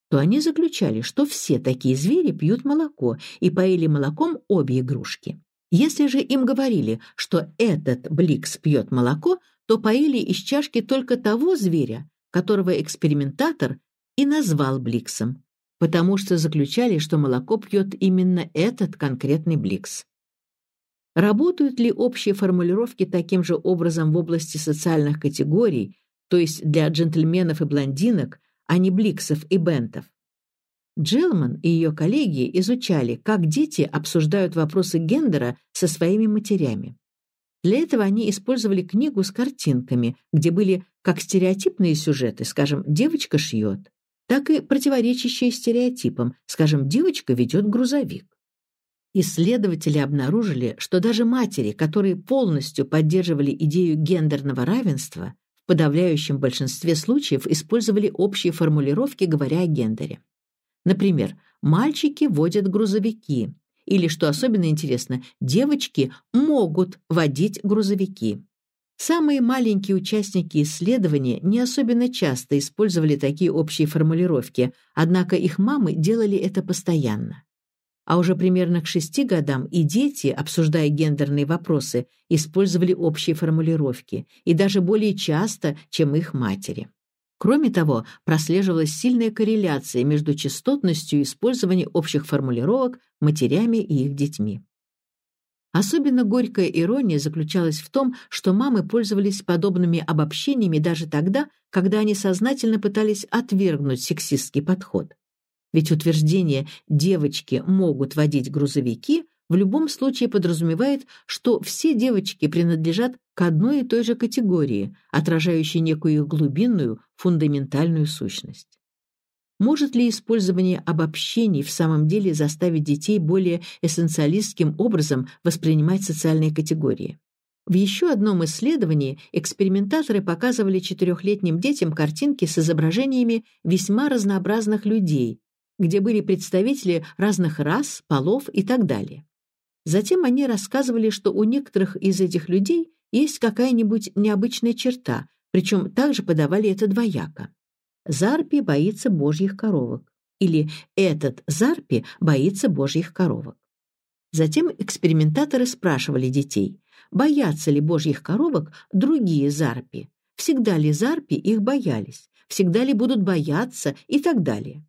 то они заключали, что все такие звери пьют молоко и поили молоком обе игрушки. Если же им говорили, что этот бликс пьет молоко, то поили из чашки только того зверя, которого экспериментатор и назвал бликсом, потому что заключали, что молоко пьет именно этот конкретный бликс. Работают ли общие формулировки таким же образом в области социальных категорий, то есть для джентльменов и блондинок, а не бликсов и бентов? Джилман и ее коллеги изучали, как дети обсуждают вопросы гендера со своими матерями. Для этого они использовали книгу с картинками, где были как стереотипные сюжеты, скажем, «девочка шьет», так и противоречащие стереотипам, скажем, «девочка ведет грузовик». Исследователи обнаружили, что даже матери, которые полностью поддерживали идею гендерного равенства, в подавляющем большинстве случаев использовали общие формулировки, говоря о гендере. Например, «мальчики водят грузовики» или, что особенно интересно, девочки могут водить грузовики. Самые маленькие участники исследования не особенно часто использовали такие общие формулировки, однако их мамы делали это постоянно. А уже примерно к шести годам и дети, обсуждая гендерные вопросы, использовали общие формулировки, и даже более часто, чем их матери. Кроме того, прослеживалась сильная корреляция между частотностью использования общих формулировок матерями и их детьми. Особенно горькая ирония заключалась в том, что мамы пользовались подобными обобщениями даже тогда, когда они сознательно пытались отвергнуть сексистский подход. Ведь утверждение «девочки могут водить грузовики» в любом случае подразумевает, что все девочки принадлежат к одной и той же категории, отражающей некую глубинную, фундаментальную сущность. Может ли использование обобщений в самом деле заставить детей более эссенциалистским образом воспринимать социальные категории? В еще одном исследовании экспериментаторы показывали четырехлетним детям картинки с изображениями весьма разнообразных людей, где были представители разных рас, полов и так далее. Затем они рассказывали, что у некоторых из этих людей есть какая-нибудь необычная черта, причем также подавали это двояко. Зарпи боится божьих коровок. Или этот Зарпи боится божьих коровок. Затем экспериментаторы спрашивали детей, боятся ли божьих коровок другие Зарпи, всегда ли Зарпи их боялись, всегда ли будут бояться и так далее.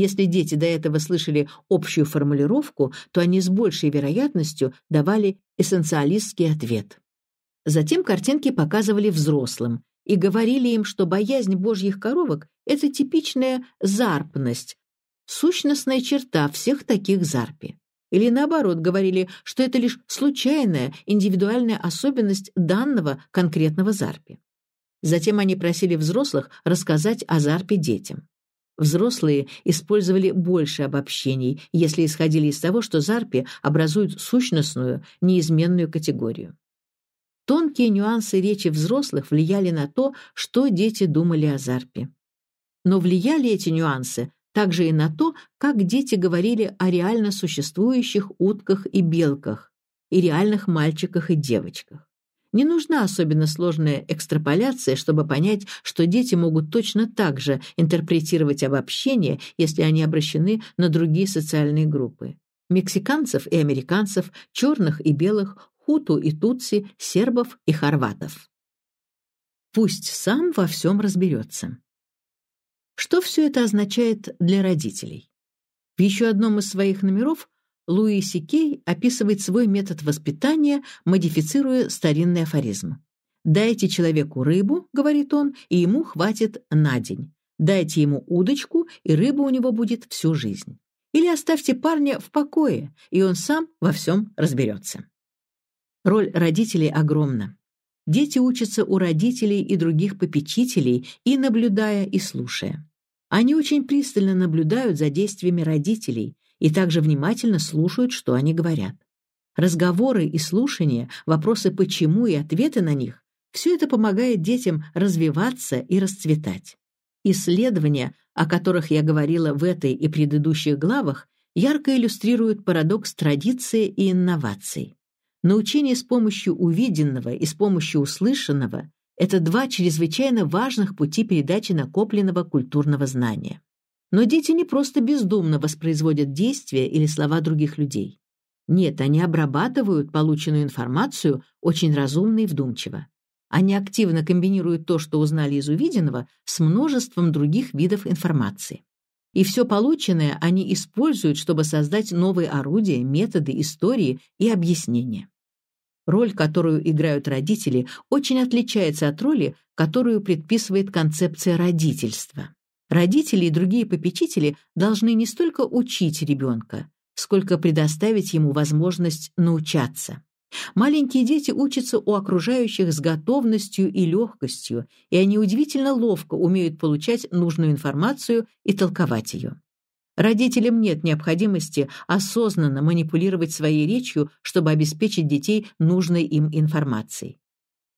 Если дети до этого слышали общую формулировку, то они с большей вероятностью давали эссенциалистский ответ. Затем картинки показывали взрослым и говорили им, что боязнь божьих коровок — это типичная зарпность, сущностная черта всех таких зарпи. Или наоборот, говорили, что это лишь случайная, индивидуальная особенность данного конкретного зарпи. Затем они просили взрослых рассказать о зарпе детям. Взрослые использовали больше обобщений, если исходили из того, что зарпи образуют сущностную, неизменную категорию. Тонкие нюансы речи взрослых влияли на то, что дети думали о зарпе. Но влияли эти нюансы также и на то, как дети говорили о реально существующих утках и белках, и реальных мальчиках и девочках. Не нужна особенно сложная экстраполяция, чтобы понять, что дети могут точно так же интерпретировать обобщение, если они обращены на другие социальные группы. Мексиканцев и американцев, черных и белых, хуту и тутси, сербов и хорватов. Пусть сам во всем разберется. Что все это означает для родителей? В еще одном из своих номеров Луи Сикей описывает свой метод воспитания, модифицируя старинный афоризм. «Дайте человеку рыбу, — говорит он, — и ему хватит на день. Дайте ему удочку, и рыба у него будет всю жизнь. Или оставьте парня в покое, и он сам во всем разберется». Роль родителей огромна. Дети учатся у родителей и других попечителей и наблюдая, и слушая. Они очень пристально наблюдают за действиями родителей и также внимательно слушают, что они говорят. Разговоры и слушания, вопросы «почему» и ответы на них – все это помогает детям развиваться и расцветать. Исследования, о которых я говорила в этой и предыдущих главах, ярко иллюстрируют парадокс традиции и инноваций. Научение с помощью увиденного и с помощью услышанного – это два чрезвычайно важных пути передачи накопленного культурного знания. Но дети не просто бездумно воспроизводят действия или слова других людей. Нет, они обрабатывают полученную информацию очень разумно и вдумчиво. Они активно комбинируют то, что узнали из увиденного, с множеством других видов информации. И все полученное они используют, чтобы создать новые орудия, методы, истории и объяснения. Роль, которую играют родители, очень отличается от роли, которую предписывает концепция родительства. Родители и другие попечители должны не столько учить ребенка, сколько предоставить ему возможность научаться. Маленькие дети учатся у окружающих с готовностью и легкостью, и они удивительно ловко умеют получать нужную информацию и толковать ее. Родителям нет необходимости осознанно манипулировать своей речью, чтобы обеспечить детей нужной им информацией.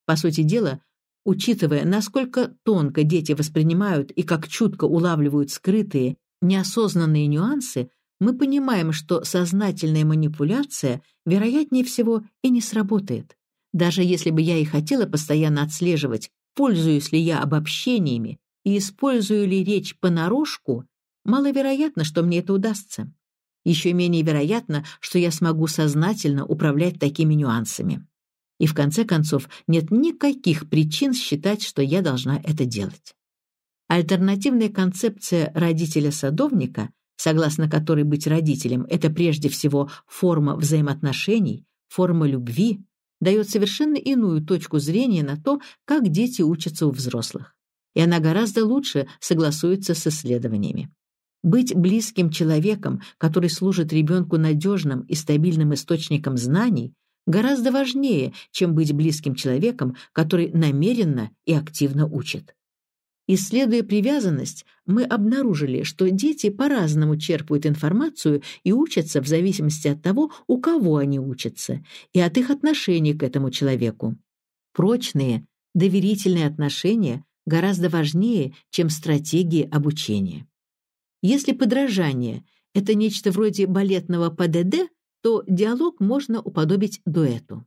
По сути дела, Учитывая, насколько тонко дети воспринимают и как чутко улавливают скрытые, неосознанные нюансы, мы понимаем, что сознательная манипуляция, вероятнее всего, и не сработает. Даже если бы я и хотела постоянно отслеживать, пользуюсь ли я обобщениями и использую ли речь понарошку, маловероятно, что мне это удастся. Еще менее вероятно, что я смогу сознательно управлять такими нюансами. И в конце концов нет никаких причин считать, что я должна это делать. Альтернативная концепция родителя-садовника, согласно которой быть родителем – это прежде всего форма взаимоотношений, форма любви, дает совершенно иную точку зрения на то, как дети учатся у взрослых. И она гораздо лучше согласуется с исследованиями. Быть близким человеком, который служит ребенку надежным и стабильным источником знаний, гораздо важнее, чем быть близким человеком, который намеренно и активно учит. Исследуя привязанность, мы обнаружили, что дети по-разному черпают информацию и учатся в зависимости от того, у кого они учатся, и от их отношения к этому человеку. Прочные, доверительные отношения гораздо важнее, чем стратегии обучения. Если подражание — это нечто вроде балетного ПДД, то диалог можно уподобить дуэту.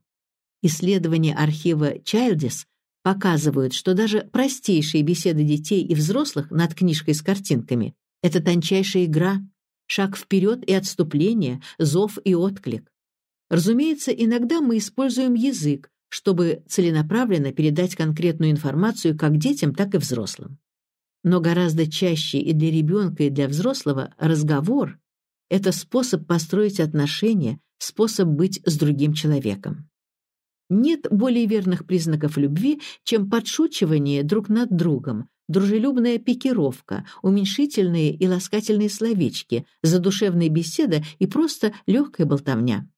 Исследования архива Childis показывают, что даже простейшие беседы детей и взрослых над книжкой с картинками — это тончайшая игра, шаг вперед и отступление, зов и отклик. Разумеется, иногда мы используем язык, чтобы целенаправленно передать конкретную информацию как детям, так и взрослым. Но гораздо чаще и для ребенка, и для взрослого разговор это способ построить отношения, способ быть с другим человеком. Нет более верных признаков любви, чем подшучивание друг над другом, дружелюбная пикировка, уменьшительные и ласкательные словечки, задушевная беседа и просто легкая болтовня.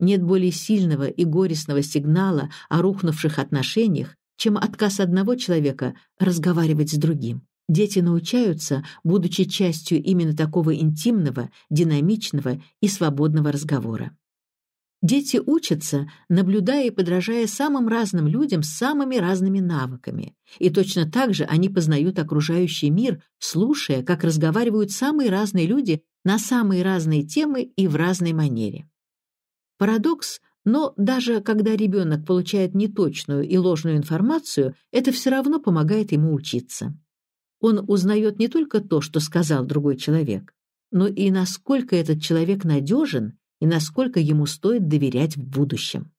Нет более сильного и горестного сигнала о рухнувших отношениях, чем отказ одного человека разговаривать с другим. Дети научаются, будучи частью именно такого интимного, динамичного и свободного разговора. Дети учатся, наблюдая и подражая самым разным людям с самыми разными навыками. И точно так же они познают окружающий мир, слушая, как разговаривают самые разные люди на самые разные темы и в разной манере. Парадокс, но даже когда ребенок получает неточную и ложную информацию, это все равно помогает ему учиться. Он узнает не только то, что сказал другой человек, но и насколько этот человек надежен и насколько ему стоит доверять в будущем.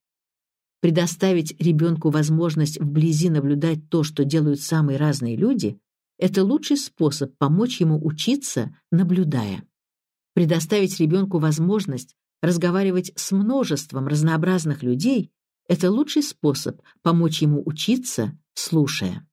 Предоставить ребенку возможность вблизи наблюдать то, что делают самые разные люди, это лучший способ помочь ему учиться, наблюдая. Предоставить ребенку возможность разговаривать с множеством разнообразных людей – это лучший способ помочь ему учиться, слушая.